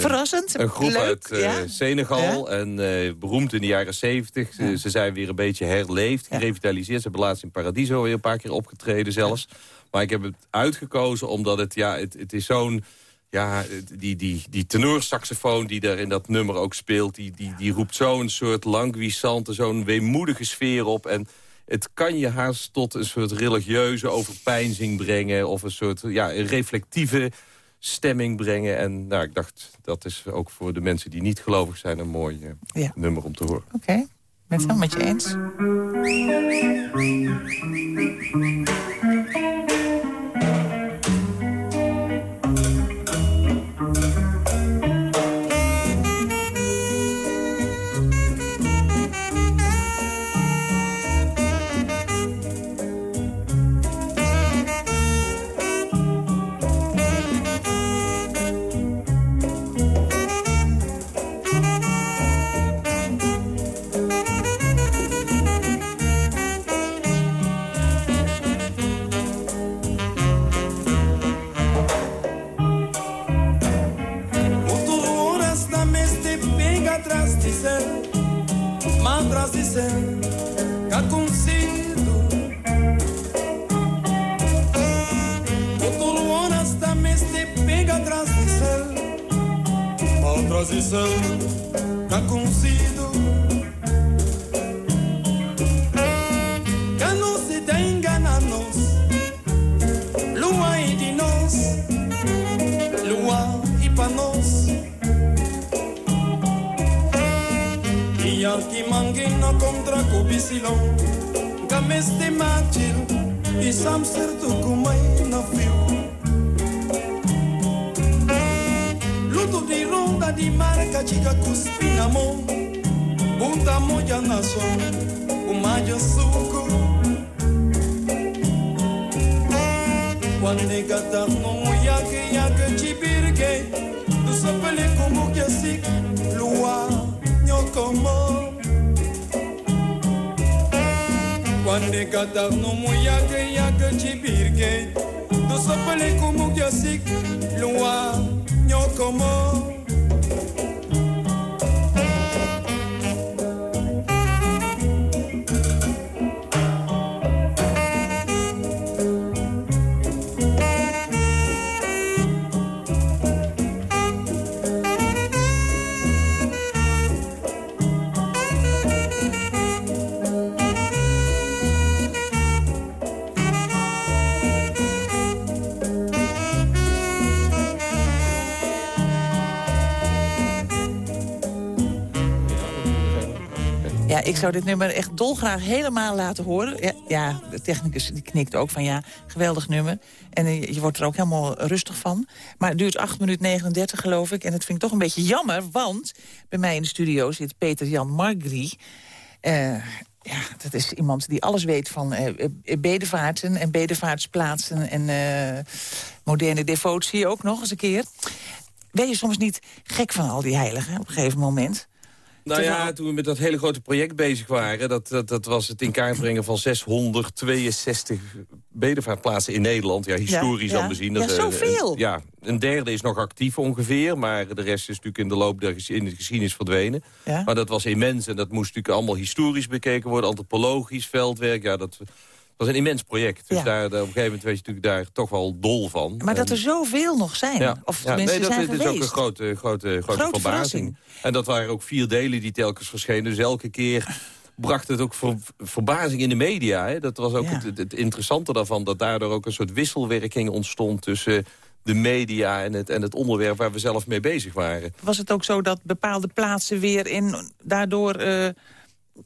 verrassend. Een groep uit uh, Senegal. En uh, beroemd in de jaren zeventig. Ze, zijn weer een beetje herleefd, gerevitaliseerd. Ze hebben laatst in Paradiso weer een paar keer opgetreden zelfs. Maar ik heb het uitgekozen omdat het, ja, het, het is zo'n... Ja, die, die, die tenorsaxofoon die daar in dat nummer ook speelt... die, die, die roept zo'n soort languissante, zo'n weemoedige sfeer op... En het kan je haast tot een soort religieuze overpeinzing brengen... of een soort ja, reflectieve stemming brengen. En nou, ik dacht, dat is ook voor de mensen die niet gelovig zijn... een mooi uh, nummer om te horen. Oké, okay. ben het met je eens. Que así Lua nyokomo. Quando gata no yake yake chibirge Tu sapele como que así Lua nyokomo ik zou dit nummer echt dolgraag helemaal laten horen. Ja, de technicus die knikt ook van ja, geweldig nummer. En eh, je, wordt er ook helemaal rustig van. Maar het duurt 8 minuten 39 geloof ik. En dat vind ik toch een beetje jammer, want bij mij in de studio zit Peter-Jan Margrie. Eh, ja, dat is iemand die alles weet van eh, bedevaarten en bedevaartsplaatsen... en eh, moderne devotie ook nog eens een keer. Ben je soms niet gek van al die heiligen op een gegeven moment? Nou ja, toen we met dat hele grote project bezig waren... dat, dat, dat was het in kaart brengen van 662 bedevaartplaatsen in Nederland. Ja, historisch Ja, dan bezien. Ja, Dat, zoveel. een- Ja, een derde is nog actief ongeveer... maar de rest is natuurlijk in de loop der in de geschiedenis verdwenen. Ja. Maar dat was immens en dat moest natuurlijk allemaal historisch bekeken worden... antropologisch, veldwerk, ja, dat... Dat was een immens project. Dus Ja. daar, daar- op een gegeven moment werd je natuurlijk daar toch wel dol van. Maar dat er zoveel nog zijn. ja. Of ja, nee, dat zijn is geweest. ook een grote, grote, grote, Grote verbazing. En dat waren ook vier delen die telkens verschenen. Dus elke keer bracht het ook ver- verbazing in de media. Hè. Dat was ook Ja. het, het interessante daarvan. Dat daardoor ook een soort wisselwerking ontstond tussen de media en het, en het onderwerp waar we zelf mee bezig waren. Was het ook zo dat bepaalde plaatsen weer in, daardoor eh,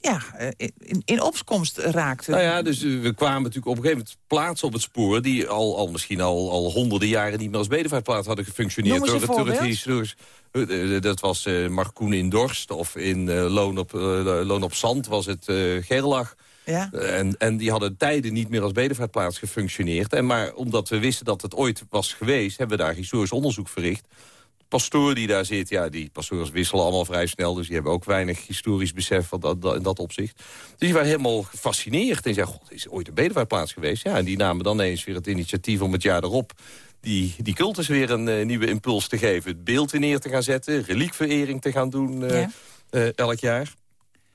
ja, eh, in, in opkomst raakten? Nou ja, dus eh, we kwamen natuurlijk op een gegeven moment plaatsen op het spoor... die al, al misschien al, al honderden jaren niet meer als bedevaartplaats hadden gefunctioneerd. Noem door historisch- eh, dat was eh Marcoen in Dorst of in Loon, op, Loon op Zand was het Gerlach. ja? En, en die hadden tijden niet meer als bedevaartplaats gefunctioneerd. En maar omdat we wisten dat het ooit was geweest... hebben we daar historisch onderzoek verricht. Pastoor die daar zit, ja, die pastoors wisselen allemaal vrij snel... dus die hebben ook weinig historisch besef van dat, dat- in dat opzicht. Dus die waren helemaal gefascineerd en zeiden... God, is er ooit een bedevaartplaats geweest? Ja, en die namen dan eens weer het initiatief om het jaar erop... die, die cultus weer een eh, nieuwe impuls te geven. Het beeld weer neer te gaan zetten, reliekverering te gaan doen eh, Ja. eh, elk jaar.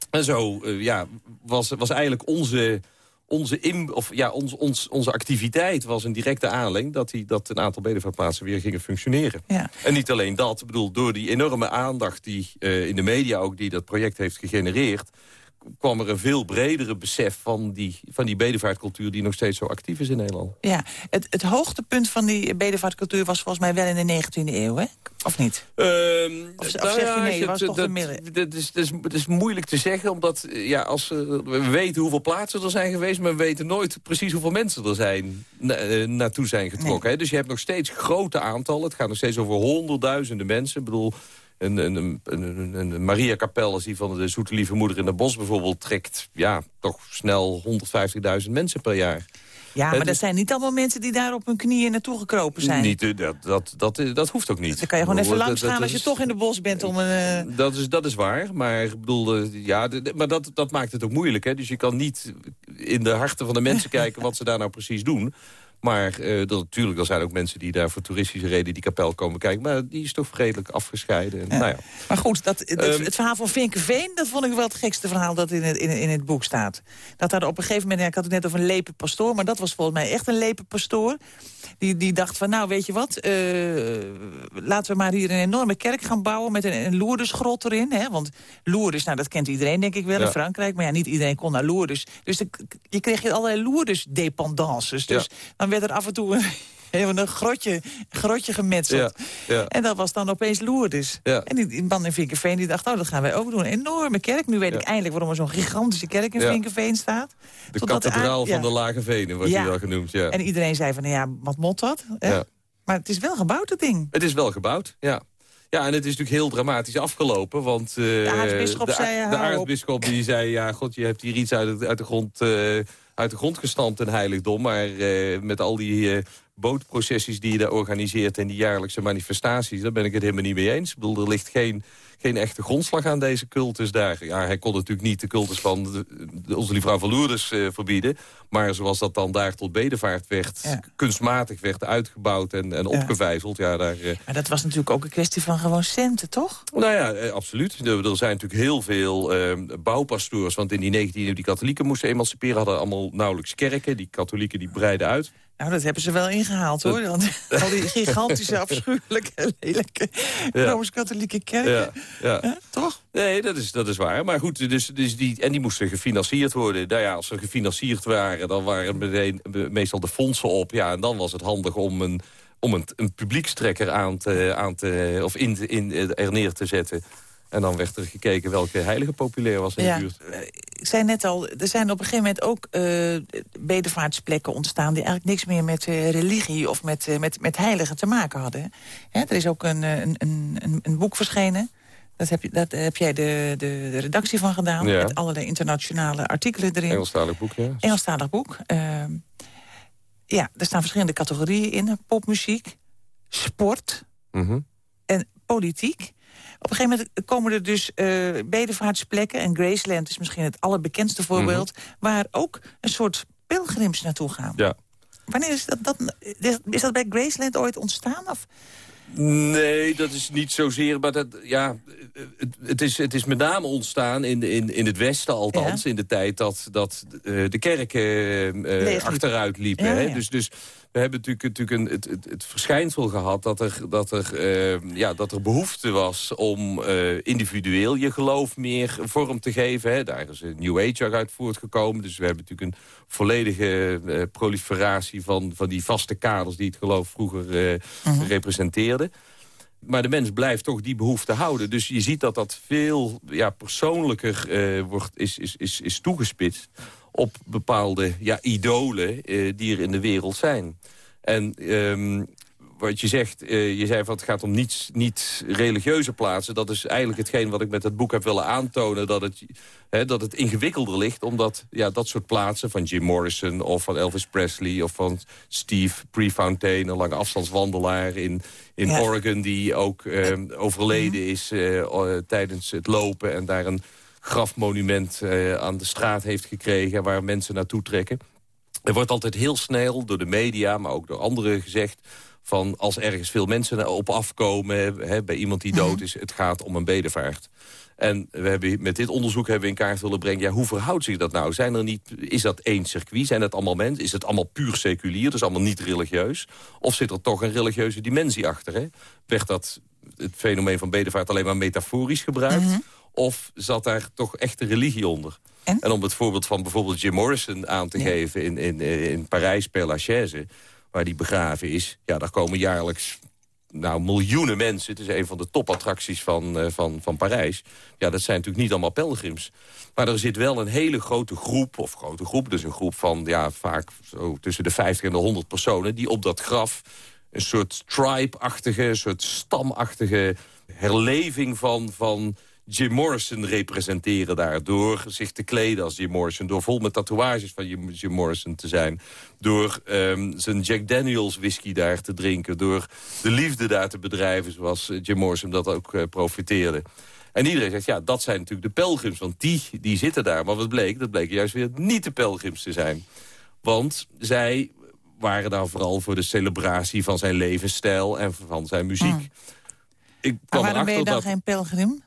En zo ja, was, was eigenlijk onze, onze, in, of, ja, ons, ons, onze activiteit was een directe aanleiding... dat, die, dat een aantal bedevaartplaatsen weer gingen functioneren. Ja. En niet alleen dat, ik bedoel, door die enorme aandacht... die eh, in de media ook die dat project heeft gegenereerd... kwam er een veel bredere besef van die, van die bedevaartcultuur... die nog steeds zo actief is in Nederland. Ja, het, het hoogtepunt van die bedevaartcultuur was volgens mij wel in de 19e eeuw, hè? Of niet? Ehm, Of- of nou zeg je nee, was het- toch dat, midden- dat, is, dat, is, dat is moeilijk te zeggen, omdat ja, als, we weten hoeveel plaatsen er zijn geweest... maar we weten nooit precies hoeveel mensen er zijn, na- eh, naartoe zijn getrokken. Hè? Dus je hebt nog steeds grote aantallen. Het gaat nog steeds over honderdduizenden mensen. Ik bedoel, een, een, een, een, een Maria-kapel als die van de Zoete Lieve Moeder in de Bos bijvoorbeeld... trekt ja, toch snel 150.000 mensen per jaar. Ja, maar dus- dat zijn niet allemaal mensen die daar op hun knieën naartoe gekropen zijn. Niet, eh, dat, dat, dat, eh, dat hoeft ook niet. Dan kan je gewoon even langs gaan als je toch in de bos bent om een... eh, Dat is, dat is waar, maar ik bedoel, eh, ja, maar dat, dat maakt het ook moeilijk. Hè? Dus je kan niet in de harten van de mensen *laughs* kijken wat ze daar nou precies doen. Maar eh, dat, natuurlijk, er zijn ook mensen die daar voor toeristische reden die kapel komen kijken. Maar die is toch redelijk afgescheiden. En, Nou ja. Maar goed, dat, het, Ehm, het verhaal van Vinkenveen... dat vond ik wel het gekste verhaal dat in het, in, in het boek staat. Dat daar op een gegeven moment... ik had het net over een lepe pastoor... maar dat was volgens mij echt een lepe pastoor. Die, die dacht van, nou, weet je wat... eh, laten we maar hier een enorme kerk gaan bouwen... met een, een Lourdesgrot erin. Hè? Want Lourdes, nou, dat kent iedereen denk ik wel in Frankrijk. Maar ja, niet iedereen kon naar Lourdes. Dus je kreeg allerlei Lourdes-dependances. Dus dan werd er af en toe *laughs* Even een grotje, grotje gemetseld. Ja, ja. En dat was dan opeens Lourdes. Ja. En die, man in Vinkerveen die dacht, oh, dat gaan wij ook doen. Een enorme kerk. Nu weet ik eindelijk waarom er zo'n gigantische kerk in Vinkerveen staat. De kathedraal van de Lage Venen wordt die wel genoemd. Ja. En iedereen zei van, ja, wat mot dat? Maar het is wel gebouwd, het ding. Het is wel gebouwd, ja. Ja, en het is natuurlijk heel dramatisch afgelopen. Want uh, de aartsbisschop zei, de aartsbisschop die zei... ja, god, je hebt hier iets uit, de, uit de grond... Uh, uit de grond gestampt, een heiligdom. Maar uh, met al die bootprocessies die je daar organiseert... en die jaarlijkse manifestaties, daar ben ik het helemaal niet mee eens. Ik bedoel, er ligt geen, geen echte grondslag aan deze cultus daar. Ja, hij kon natuurlijk niet de cultus van de, onze lieve van Lourdes uh, verbieden. Maar zoals dat dan daar tot bedevaart werd... kunstmatig werd uitgebouwd en, en opgevijzeld. Ja, daar, uh... Maar dat was natuurlijk ook een kwestie van gewoon centen, toch? Nou ja, eh, absoluut. Er, er, zijn natuurlijk heel veel bouwpastoors. Want in die 19e eeuw die katholieken moesten emanciperen... hadden allemaal nauwelijks kerken. Die katholieken die breiden uit. Nou, dat hebben ze wel ingehaald, hoor. *laughs* Al die gigantische, afschuwelijke, lelijke Rooms-Katholieke kerken. Ja, ja. toch? Nee, dat is, dat is waar. Maar goed, dus, dus die, en die moesten gefinancierd worden. Nou ja, als ze gefinancierd waren, dan waren meteen, meestal de fondsen op. Ja, en dan was het handig om een, om een, een publiekstrekker aan te, aan te, of in, in, er neer te zetten. En dan werd er gekeken welke heilige populair was in de buurt. Eh, ik zei net al, er zijn op een gegeven moment ook uh, bedevaartsplekken ontstaan... die eigenlijk niks meer met uh, religie of met, uh, met, met heiligen te maken hadden. Hè, er is ook een, een, een, een boek verschenen... Dat heb, je, dat heb jij de, de, de redactie van gedaan. Ja. Met allerlei internationale artikelen erin. Engelstalig boek, ja. Engelstalig boek. Uh, ja, er staan verschillende categorieën in. Popmuziek, sport mm -hmm. en politiek. Op een gegeven moment komen er dus uh, bedevaartsplekken... en Graceland is misschien het allerbekendste voorbeeld... Mhm. waar ook een soort pilgrims naartoe gaan. Ja. Wanneer is dat, dat, is dat bij Graceland ooit ontstaan? Of? Nee, dat is niet zozeer. Maar dat, ja, het, het, is, het is met name ontstaan in, in, in het Westen althans. In de tijd dat, dat uh, de kerken uh, achteruit liepen. Ja, hè? Dus, dus we hebben natuurlijk, natuurlijk een, het, het, het, verschijnsel gehad... dat er, dat er, uh, ja, dat er behoefte was om uh, individueel je geloof meer vorm te geven. Hè. Daar is een New Age uit voortgekomen. Dus we hebben natuurlijk een volledige uh, proliferatie van, van die vaste kaders... die het geloof vroeger -huh. Mhm. representeerden. Maar de mens blijft toch die behoefte houden. Dus je ziet dat dat veel ja, persoonlijker wordt, is, is, is, is toegespitst op bepaalde ja, idolen uh, die er in de wereld zijn. En um, wat je zegt, uh, je zei van het gaat om niets, niet religieuze plaatsen. Dat is eigenlijk hetgeen wat ik met het boek heb willen aantonen. Dat het, hè, dat het ingewikkelder ligt. Omdat ja, dat soort plaatsen van Jim Morrison of van Elvis Presley... of van Steve Prefontaine, een lange afstandswandelaar in, in Oregon... die ook uh, overleden is uh, tijdens het lopen en daar een grafmonument uh, aan de straat heeft gekregen... waar mensen naartoe trekken. Er wordt altijd heel snel door de media, maar ook door anderen gezegd... van als ergens veel mensen op afkomen hè, bij iemand die dood mhm. is... het gaat om een bedevaart. En we hebben, met dit onderzoek hebben we in kaart willen brengen... Ja, hoe verhoudt zich dat nou? Zijn er niet, is dat één circuit? Zijn het allemaal mensen? Is het allemaal puur seculier, dus allemaal niet religieus? Of zit er toch een religieuze dimensie achter? Hè? Werd dat het fenomeen van bedevaart alleen maar metaforisch gebruikt? Mhm. Of zat daar toch echte religie onder? En? om het voorbeeld van bijvoorbeeld Jim Morrison aan te geven... in, in, in Parijs, Père Lachaise, waar die begraven is... ja, daar komen jaarlijks nou, miljoenen mensen. Het is een van de topattracties van, uh, van, van Parijs. Ja, dat zijn natuurlijk niet allemaal pelgrims. Maar er zit wel een hele grote groep, of grote groep... dus een groep van ja, vaak zo tussen de 50 en de 100 personen... die op dat graf een soort tribe-achtige, een soort stamachtige herleving van... van Jim Morrison representeren daar. Door zich te kleden als Jim Morrison. Door vol met tatoeages van Jim, Morrison te zijn. Door um, zijn Jack Daniels whisky daar te drinken. Door de liefde daar te bedrijven zoals Jim Morrison dat ook uh, profiteerde. En iedereen zegt, ja, dat zijn natuurlijk de pelgrims. Want die, die zitten daar. Maar wat bleek? Dat bleek juist weer niet de pelgrims te zijn. Want zij waren daar vooral voor de celebratie van zijn levensstijl... en van zijn muziek. Mm. Ik maar waarom ben je dan geen pelgrim?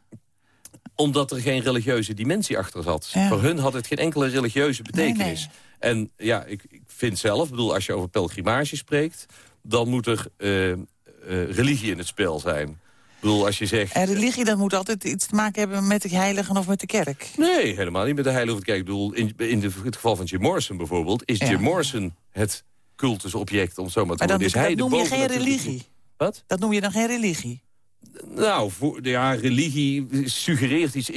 Omdat er geen religieuze dimensie achter zat. Voor hun had het geen enkele religieuze betekenis. En ja, ik, ik, vind zelf, bedoel, als je over pelgrimage spreekt... dan moet er uh, religie in het spel zijn. Ik bedoel, als je zegt... En religie, dat moet altijd iets te maken hebben met de heiligen of met de kerk. Nee, helemaal niet met de heilige of de kerk. Ik bedoel, in, in de, het geval van Jim Morrison bijvoorbeeld... is Jim Morrison het cultusobject, om zo maar te maar dan, is hij noem je geen religie. Wat? Dat noem je dan geen religie? Nou, voor, ja, religie suggereert iets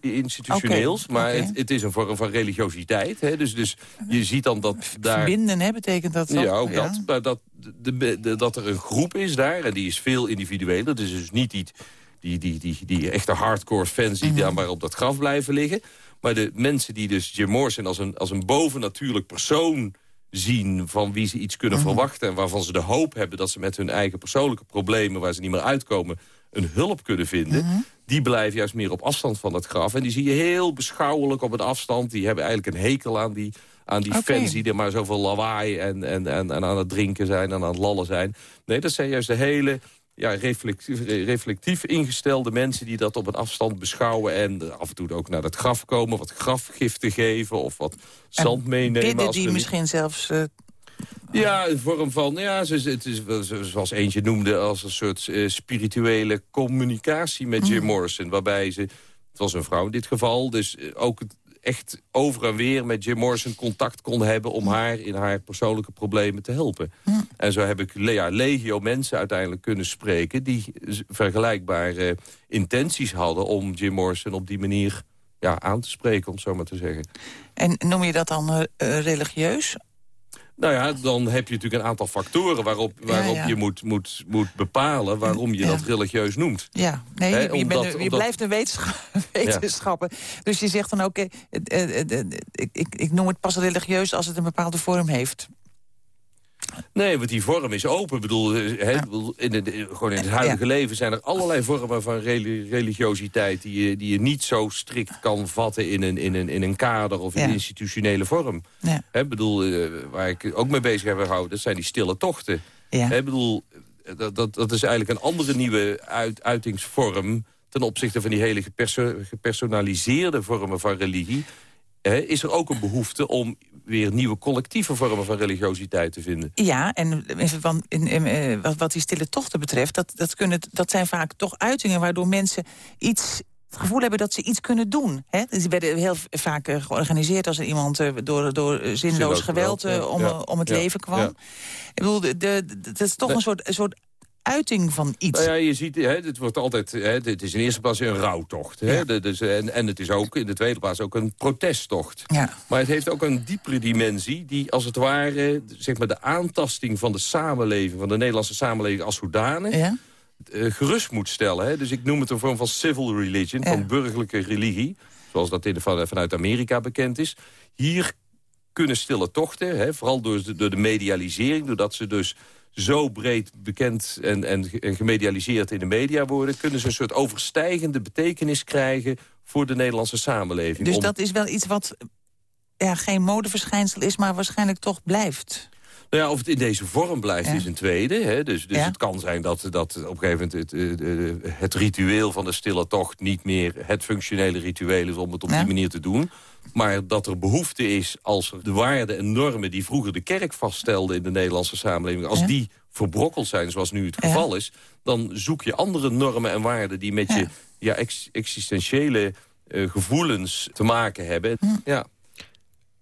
institutioneels... maar Het, het, is een vorm van religiositeit. Hè? Dus, dus je ziet dan dat daar... Verbinden, hè, betekent dat Ja, ook dat. Maar dat, de, dat er een groep is daar, en die is veel individueler. Dat is dus niet die, die, die, die, die echte hardcore fans die mm daar maar op dat graf blijven liggen. Maar de mensen die dus Jim Morrison als een, als een bovennatuurlijk persoon zien van wie ze iets kunnen mhm. verwachten... en waarvan ze de hoop hebben dat ze met hun eigen persoonlijke problemen... waar ze niet meer uitkomen, een hulp kunnen vinden... Mhm. die blijven juist meer op afstand van het graf. En die zie je heel beschouwelijk op een afstand. Die hebben eigenlijk een hekel aan die, aan die fans die er maar zoveel lawaai... En, en, en, en aan het drinken zijn en aan het lallen zijn. Nee, dat zijn juist de hele ja, reflectief, reflectief ingestelde mensen die dat op een afstand beschouwen... en af en toe ook naar het graf komen, wat grafgiften geven... of wat zand en meenemen. Als die misschien zelfs... Uh... Ja, een vorm van, ja, het is, zoals eentje noemde... als een soort uh, spirituele communicatie met Jim mm. Morrison... waarbij ze, het was een vrouw in dit geval... dus eh, ook het echt over en weer met Jim Morrison contact kon hebben... om haar in haar persoonlijke problemen te helpen. En zo heb ik ja, legio mensen uiteindelijk kunnen spreken... die vergelijkbare intenties hadden om Jim Morrison op die manier ja, aan te spreken, om zo maar te zeggen. En noem je dat dan uh, religieus? Nou ja, dan heb je natuurlijk een aantal factoren waarop, waarop je moet, moet, moet bepalen waarom je dat religieus noemt. Ja, nee, je, je, bent, je blijft een wetenschapper. Dus je zegt dan ook, ik, ik, ik noem het pas religieus als het een bepaalde vorm heeft. Nee, want die vorm is open. Ik bedoel, eh, in gewoon in het huidige leven zijn er allerlei vormen van religiositeit... Die je, die je niet zo strikt kan vatten in een, in een, in een kader of in een institutionele vorm. Ja. He, bedoel, eh, waar ik ook mee bezig heb gehouden, dat zijn die stille tochten. Ja. He, bedoel, dat, dat, dat is eigenlijk een andere nieuwe uit, uitingsvorm... ten opzichte van die hele gepersonaliseerde vormen van religie is er ook een behoefte om weer nieuwe collectieve vormen van religiositeit te vinden. Ja, en eh, wat, wat die stille tochten betreft... Dat, dat, kunnen, dat zijn vaak toch uitingen waardoor mensen iets het gevoel hebben dat ze iets kunnen doen. Hè? Ze dus werden heel vaak eh, georganiseerd als er iemand uh, door, door zinloos geweld, om, om het leven kwam. Ik bedoel, de, de, dat is toch een soort, een soort uiting van iets. Nou ja, je ziet, hè, het wordt altijd, hè, het is in eerste plaats een rouwtocht. Hè, dus, en, en het is ook in de tweede plaats ook een protesttocht. Ja. Maar het heeft ook een diepere dimensie die als het ware zeg maar, de aantasting van de samenleving, van de Nederlandse samenleving als zodanig, ja. Uh, gerust moet stellen. Hè? Dus ik noem het een vorm van civil religion, van burgerlijke religie. Zoals dat in vanuit Amerika bekend is. Hier kunnen stille tochten, hè, vooral door de, door de medialisering... doordat ze dus zo breed bekend en, en, gemedialiseerd in de media worden... kunnen ze een soort overstijgende betekenis krijgen voor de Nederlandse samenleving. Dus dat is wel iets wat ja, geen modeverschijnsel is, maar waarschijnlijk toch blijft? Nou ja, of het in deze vorm blijft is een tweede. Hè? Dus, dus het kan zijn dat, dat op een gegeven moment het, het, het, ritueel van de stille tocht... niet meer het functionele ritueel is om het op die manier te doen. Maar dat er behoefte is als de waarden en normen... die vroeger de kerk vaststelde in de Nederlandse samenleving... als die verbrokkeld zijn, zoals nu het geval is... dan zoek je andere normen en waarden die met je ja, existentiële uh, gevoelens te maken hebben. Hm. Ja.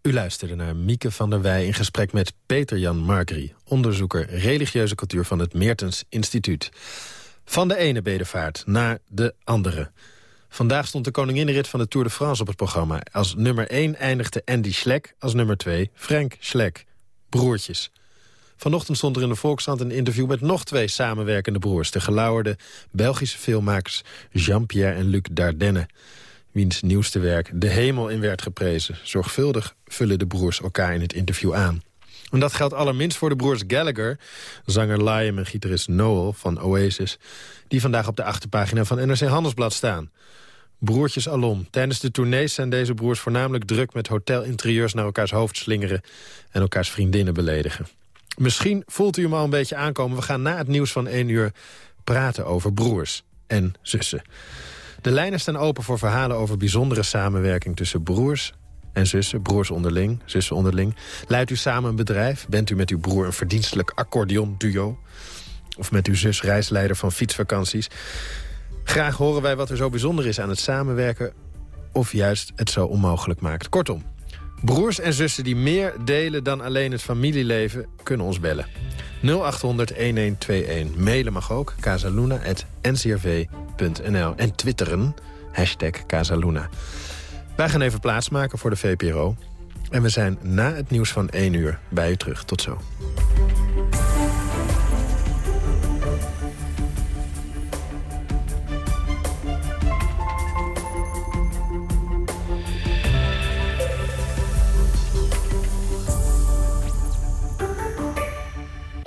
U luisterde naar Mieke van der Wij in gesprek met Peter-Jan Margry... onderzoeker religieuze cultuur van het Meertens Instituut. Van de ene bedevaart naar de andere. Vandaag stond de koninginrit van de Tour de France op het programma. Als nummer 1 eindigde Andy Schleck, als nummer 2 Frank Schleck. Broertjes. Vanochtend stond er in de Volkskrant een interview met nog twee samenwerkende broers. De gelauwerde Belgische filmmakers Jean-Pierre en Luc Dardenne wiens nieuwste werk De Hemel in werd geprezen. Zorgvuldig vullen de broers elkaar in het interview aan. En dat geldt allerminst voor de broers Gallagher, zanger Liam en gitarist Noel van Oasis... die vandaag op de achterpagina van NRC Handelsblad staan. Broertjes alom. Tijdens de tournees zijn deze broers voornamelijk druk met hotelinterieurs naar elkaars hoofd slingeren en elkaars vriendinnen beledigen. Misschien voelt u hem al een beetje aankomen. We gaan na het nieuws van 1 uur praten over broers en zussen. De lijnen staan open voor verhalen over bijzondere samenwerking tussen broers en zussen, broers onderling, zussen onderling. Leidt u samen een bedrijf? Bent u met uw broer een verdienstelijk accordeon-duo? Of met uw zus reisleider van fietsvakanties. Graag horen wij wat er zo bijzonder is aan het samenwerken... of juist het zo onmogelijk maakt. Kortom, broers en zussen die meer delen dan alleen het familieleven... kunnen ons bellen. 0800-1121. Mailen mag ook, casaluna.ncrv.nl. En twitteren, hashtag Casaluna. Wij gaan even plaatsmaken voor de VPRO. En we zijn na het nieuws van 1 uur bij u terug. Tot zo.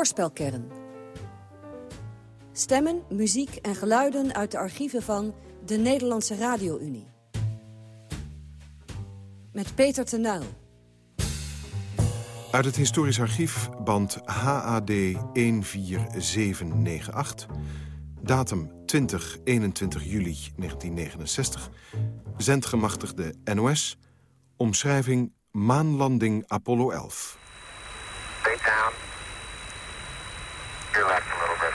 Hoorspelkern. Stemmen, muziek en geluiden uit de archieven van de Nederlandse Radio-Unie. Met Peter Tenuil. Uit het historisch archief, band HAD 14798. Datum 20, 21 juli 1969. Zendgemachtigde NOS. Omschrijving Maanlanding Apollo 11. Stay down. Your left a little bit.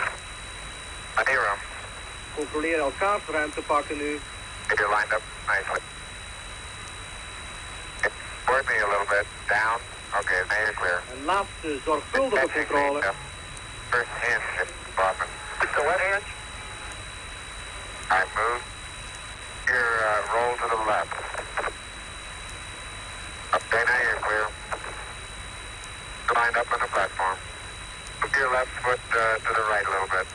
Adira. Controleer elkaars ruimte pakken nu. Get your lined up nicely. Work me a little bit. Down. Okay, now you're clear. Een laatste zorgvuldige controle. First hinge, Boston. The wet hinge. All right, move. Your uh, roll to the left. Okay, now you're clear. Lined up on the platform. Move your left foot uh, to the right a little bit.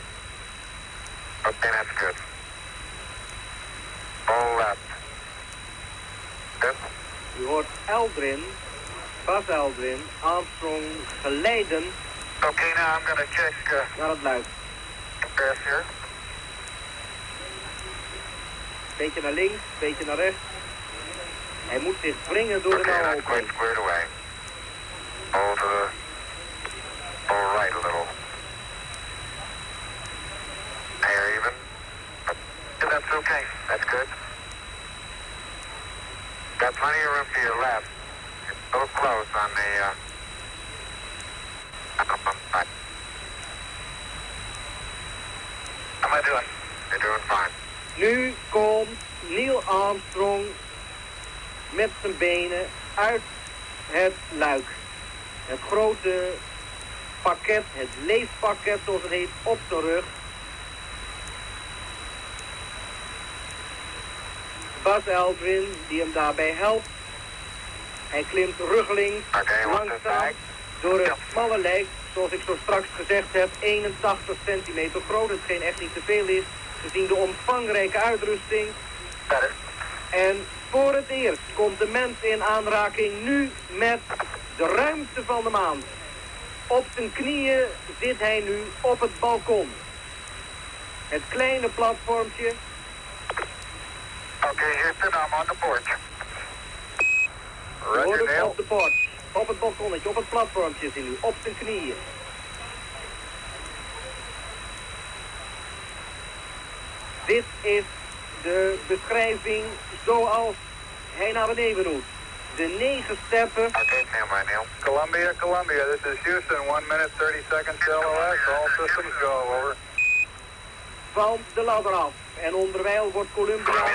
Okay, that's good. All left. Good. U hoort Eldrin, Bas Eldrin, Armstrong geleiden Okay, now I'm gonna check uh, naar het luik. press here. Beetje naar links, beetje naar rechts. Hij moet zich wringen door de Okay, nauwe not quite opening. squared away. To the pull right a little. Hair even. Yeah, that's okay. That's good. Got plenty of room to your left. A little close on the uh right. How am I doing? You're doing fine. Nu komt Neil Armstrong met zijn benen uit het luik. Het grote pakket, het leefpakket zoals het heet, op de rug. Bas die hem daarbij helpt. Hij klimt ruggelings langzaam door het smalle lijk, zoals ik zo straks gezegd heb, 81 centimeter groot. Hetgeen echt niet te veel is, gezien de omvangrijke uitrusting. En voor het eerst komt de mens in aanraking nu met de ruimte van de maan. Op zijn knieën zit hij nu op het balkon. Het kleine platformtje. Okay, Houston, I'm on the porch. Roger, Neil. op de porch. Op het balkonnetje, op het platformtje hij nu. Op zijn knieën. Dit is de beschrijving zoals hij naar beneden moet. De negen steppen. Okay, by, Neil. Columbia, Columbia, this is Houston, 1 minute 30 seconds LOS, all systems go, over. van de ladder af. En onderwijl wordt Columbia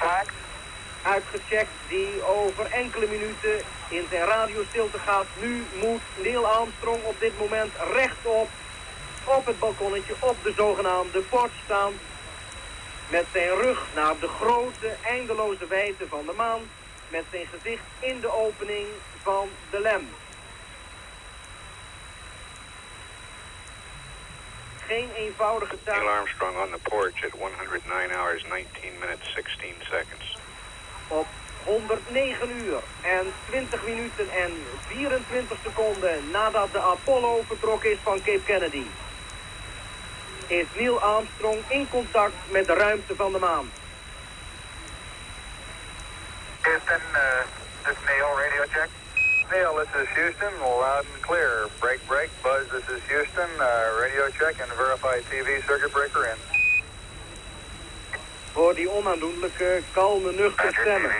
slack. uitgecheckt die over enkele minuten in zijn radiostilte gaat. Nu moet Neil Armstrong op dit moment rechtop op het balkonnetje op de zogenaamde port staan. Met zijn rug naar de grote, eindeloze wijdte van de maan. Met zijn gezicht in de opening van de lem. Geen eenvoudige taak. Neil Armstrong on the porch at 109 hours, 19 minutes, 16 seconds. Op 109 uur en 20 minuten en 24 seconden nadat de Apollo vertrokken is van Cape Kennedy. Is Neil Armstrong in contact met de ruimte van de maan. Houston, uh, this is Neil, radio check. Neil, this is Houston, loud and clear. Break, break, Buzz, this is Houston, uh, radio check and verify TV circuit breaker in. Hoor die onaandoenlijke, kalme, nuchter stemmen.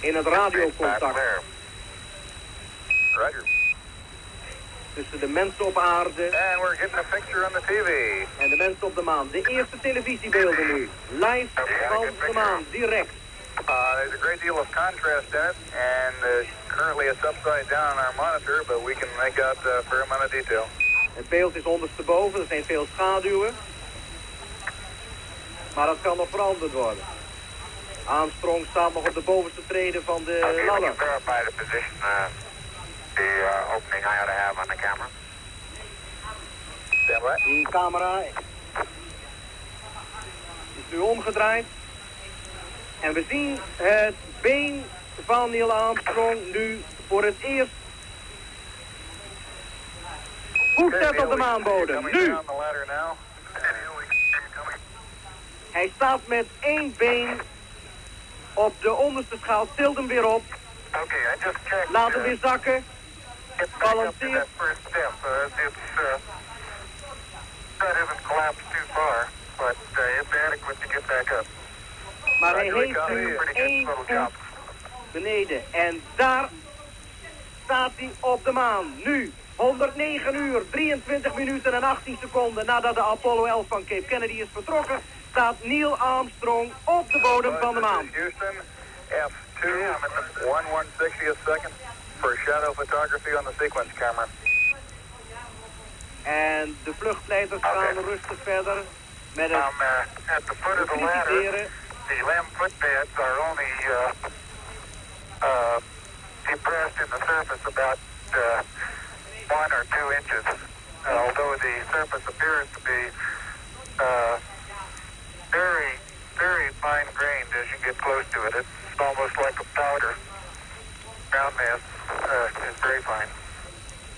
In het radiocontact. Roger. Tussen de mensen op aarde And we're getting a picture on the TV. en de mensen op de maan. De eerste televisiebeelden nu. Live van de maan, direct. Uh, there's a great deal of contrast in it, and uh, currently it's upside down on our monitor, but we can make out a fair amount of detail. Het beeld is ondersteboven, er zijn veel schaduwen. Maar dat kan nog veranderd worden. Armstrong staat nog op de bovenste treden van de ladder. verify the position, uh, the uh, opening I ought to have on the camera. Die camera is nu omgedraaid. En we zien het been van Neil Armstrong nu voor het eerst voetstap op de maanbodem. Nu! Hij staat met één been op de onderste schaal. Tilt hem weer op. Laat hem weer zakken. Balanceert. Step, uh, uh, that isn't collapsed too far, but uh, it's adequate to get back up. Maar hij heeft nu één voet beneden. En daar staat hij op de maan. Nu, 109 uur, 23 minuten en 18 seconden nadat de Apollo 11 van Cape Kennedy is vertrokken, staat Neil Armstrong op de bodem van de maan. Houston, F2, 1 160th second for shadow photography on the sequence camera. En de vluchtleiders gaan rustig verder met het Um, uh, the limb footbeds are only uh, uh, depressed in the surface about uh, one or two inches, uh, although the surface appears to be uh, very, very fine grained as you get close to it. It's almost like a powder. Ground mass uh, is very fine.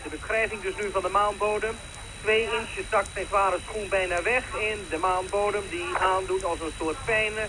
De beschrijving dus nu van de maanbodem. Twee inches zakt zijn zware schoen bijna weg in de maanbodem die aandoet als een soort fijne,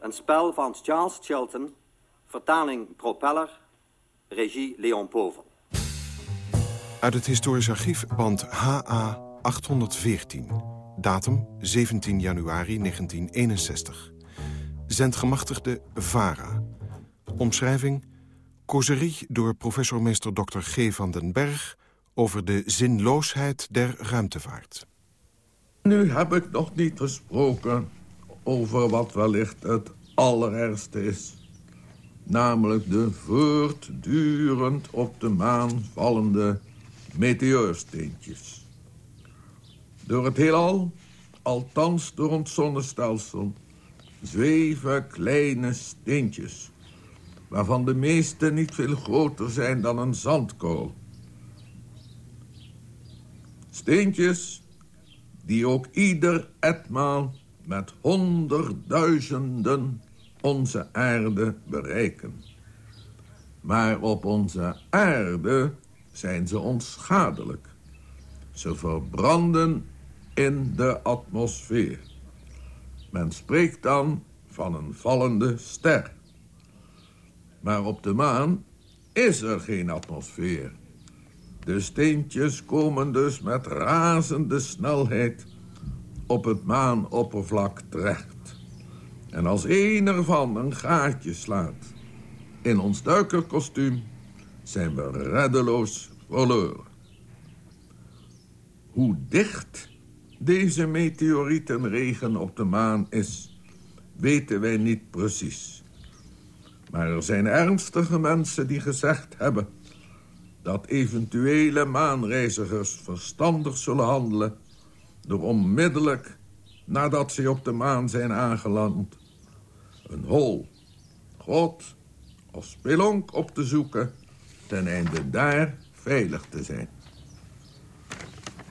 Een spel van Charles Chilton, vertaling Propeller, regie Leon Povel. Uit het historisch archief band HA 814. Datum 17 januari 1961. Zendgemachtigde VARA. Omschrijving... Causerie door professor meester Dr. G. van den Berg... over de zinloosheid der ruimtevaart. Nu heb ik nog niet gesproken over wat wellicht het allerergste is. Namelijk de voortdurend op de maan vallende meteoorsteentjes. Door het heelal, althans door ons zonnestelsel, zweven kleine steentjes... waarvan de meeste niet veel groter zijn dan een zandkorrel. Steentjes die ook ieder etmaal met honderdduizenden onze aarde bereiken. Maar op onze aarde zijn ze onschadelijk. Ze verbranden in de atmosfeer. Men spreekt dan van een vallende ster. Maar op de maan is er geen atmosfeer. De steentjes komen dus met razende snelheid op het maanoppervlak terecht. En als een ervan een gaatje slaat in ons duikerkostuum... zijn we reddeloos verloren. Hoe dicht deze meteorietenregen op de maan is... weten wij niet precies. Maar er zijn ernstige mensen die gezegd hebben... dat eventuele maanreizigers verstandig zullen handelen... door onmiddellijk, nadat ze op de maan zijn aangeland... een hol, god of spelonk op te zoeken... ten einde daar veilig te zijn.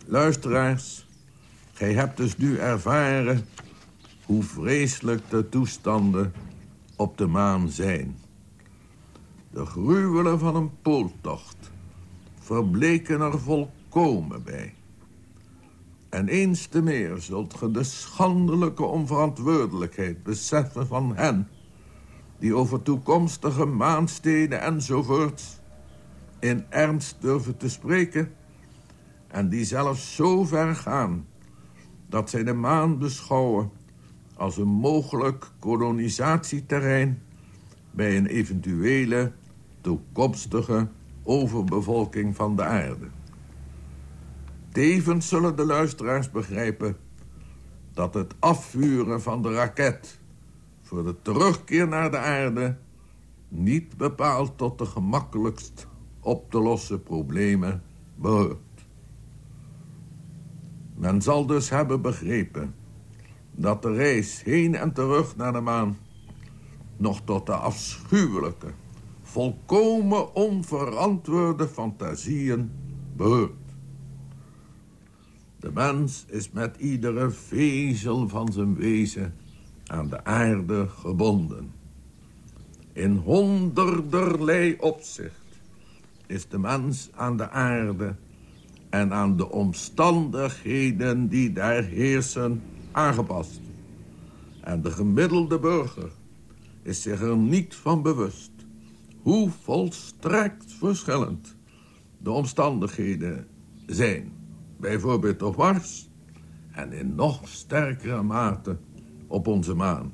Luisteraars, gij hebt dus nu ervaren... hoe vreselijk de toestanden op de maan zijn. De gruwelen van een pooltocht verbleken er volkomen bij. En eens te meer zult ge de schandelijke onverantwoordelijkheid beseffen van hen... die over toekomstige maansteden enzovoorts in ernst durven te spreken... en die zelfs zo ver gaan dat zij de maan beschouwen als een mogelijk kolonisatieterrein... bij een eventuele toekomstige overbevolking van de aarde. Tevens zullen de luisteraars begrijpen... dat het afvuren van de raket voor de terugkeer naar de aarde... niet bepaald tot de gemakkelijkst op te lossen problemen behoort. Men zal dus hebben begrepen dat de reis heen en terug naar de maan... nog tot de afschuwelijke, volkomen onverantwoorde fantasieën behoort. De mens is met iedere vezel van zijn wezen aan de aarde gebonden. In honderderlei opzicht is de mens aan de aarde en aan de omstandigheden die daar heersen aangepast. En de gemiddelde burger is zich er niet van bewust... hoe volstrekt verschillend de omstandigheden zijn. Bijvoorbeeld op Mars en in nog sterkere mate op onze maan.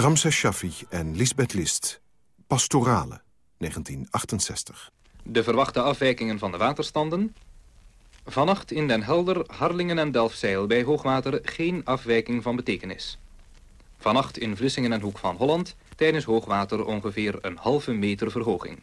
Ramses Shaffi en Lisbeth List. Pastorale, 1968. De verwachte afwijkingen van de waterstanden. Vannacht in Den Helder, Harlingen en Delfzijl bij hoogwater geen afwijking van betekenis. Vannacht in Vlissingen en Hoek van Holland tijdens hoogwater ongeveer een halve meter verhoging.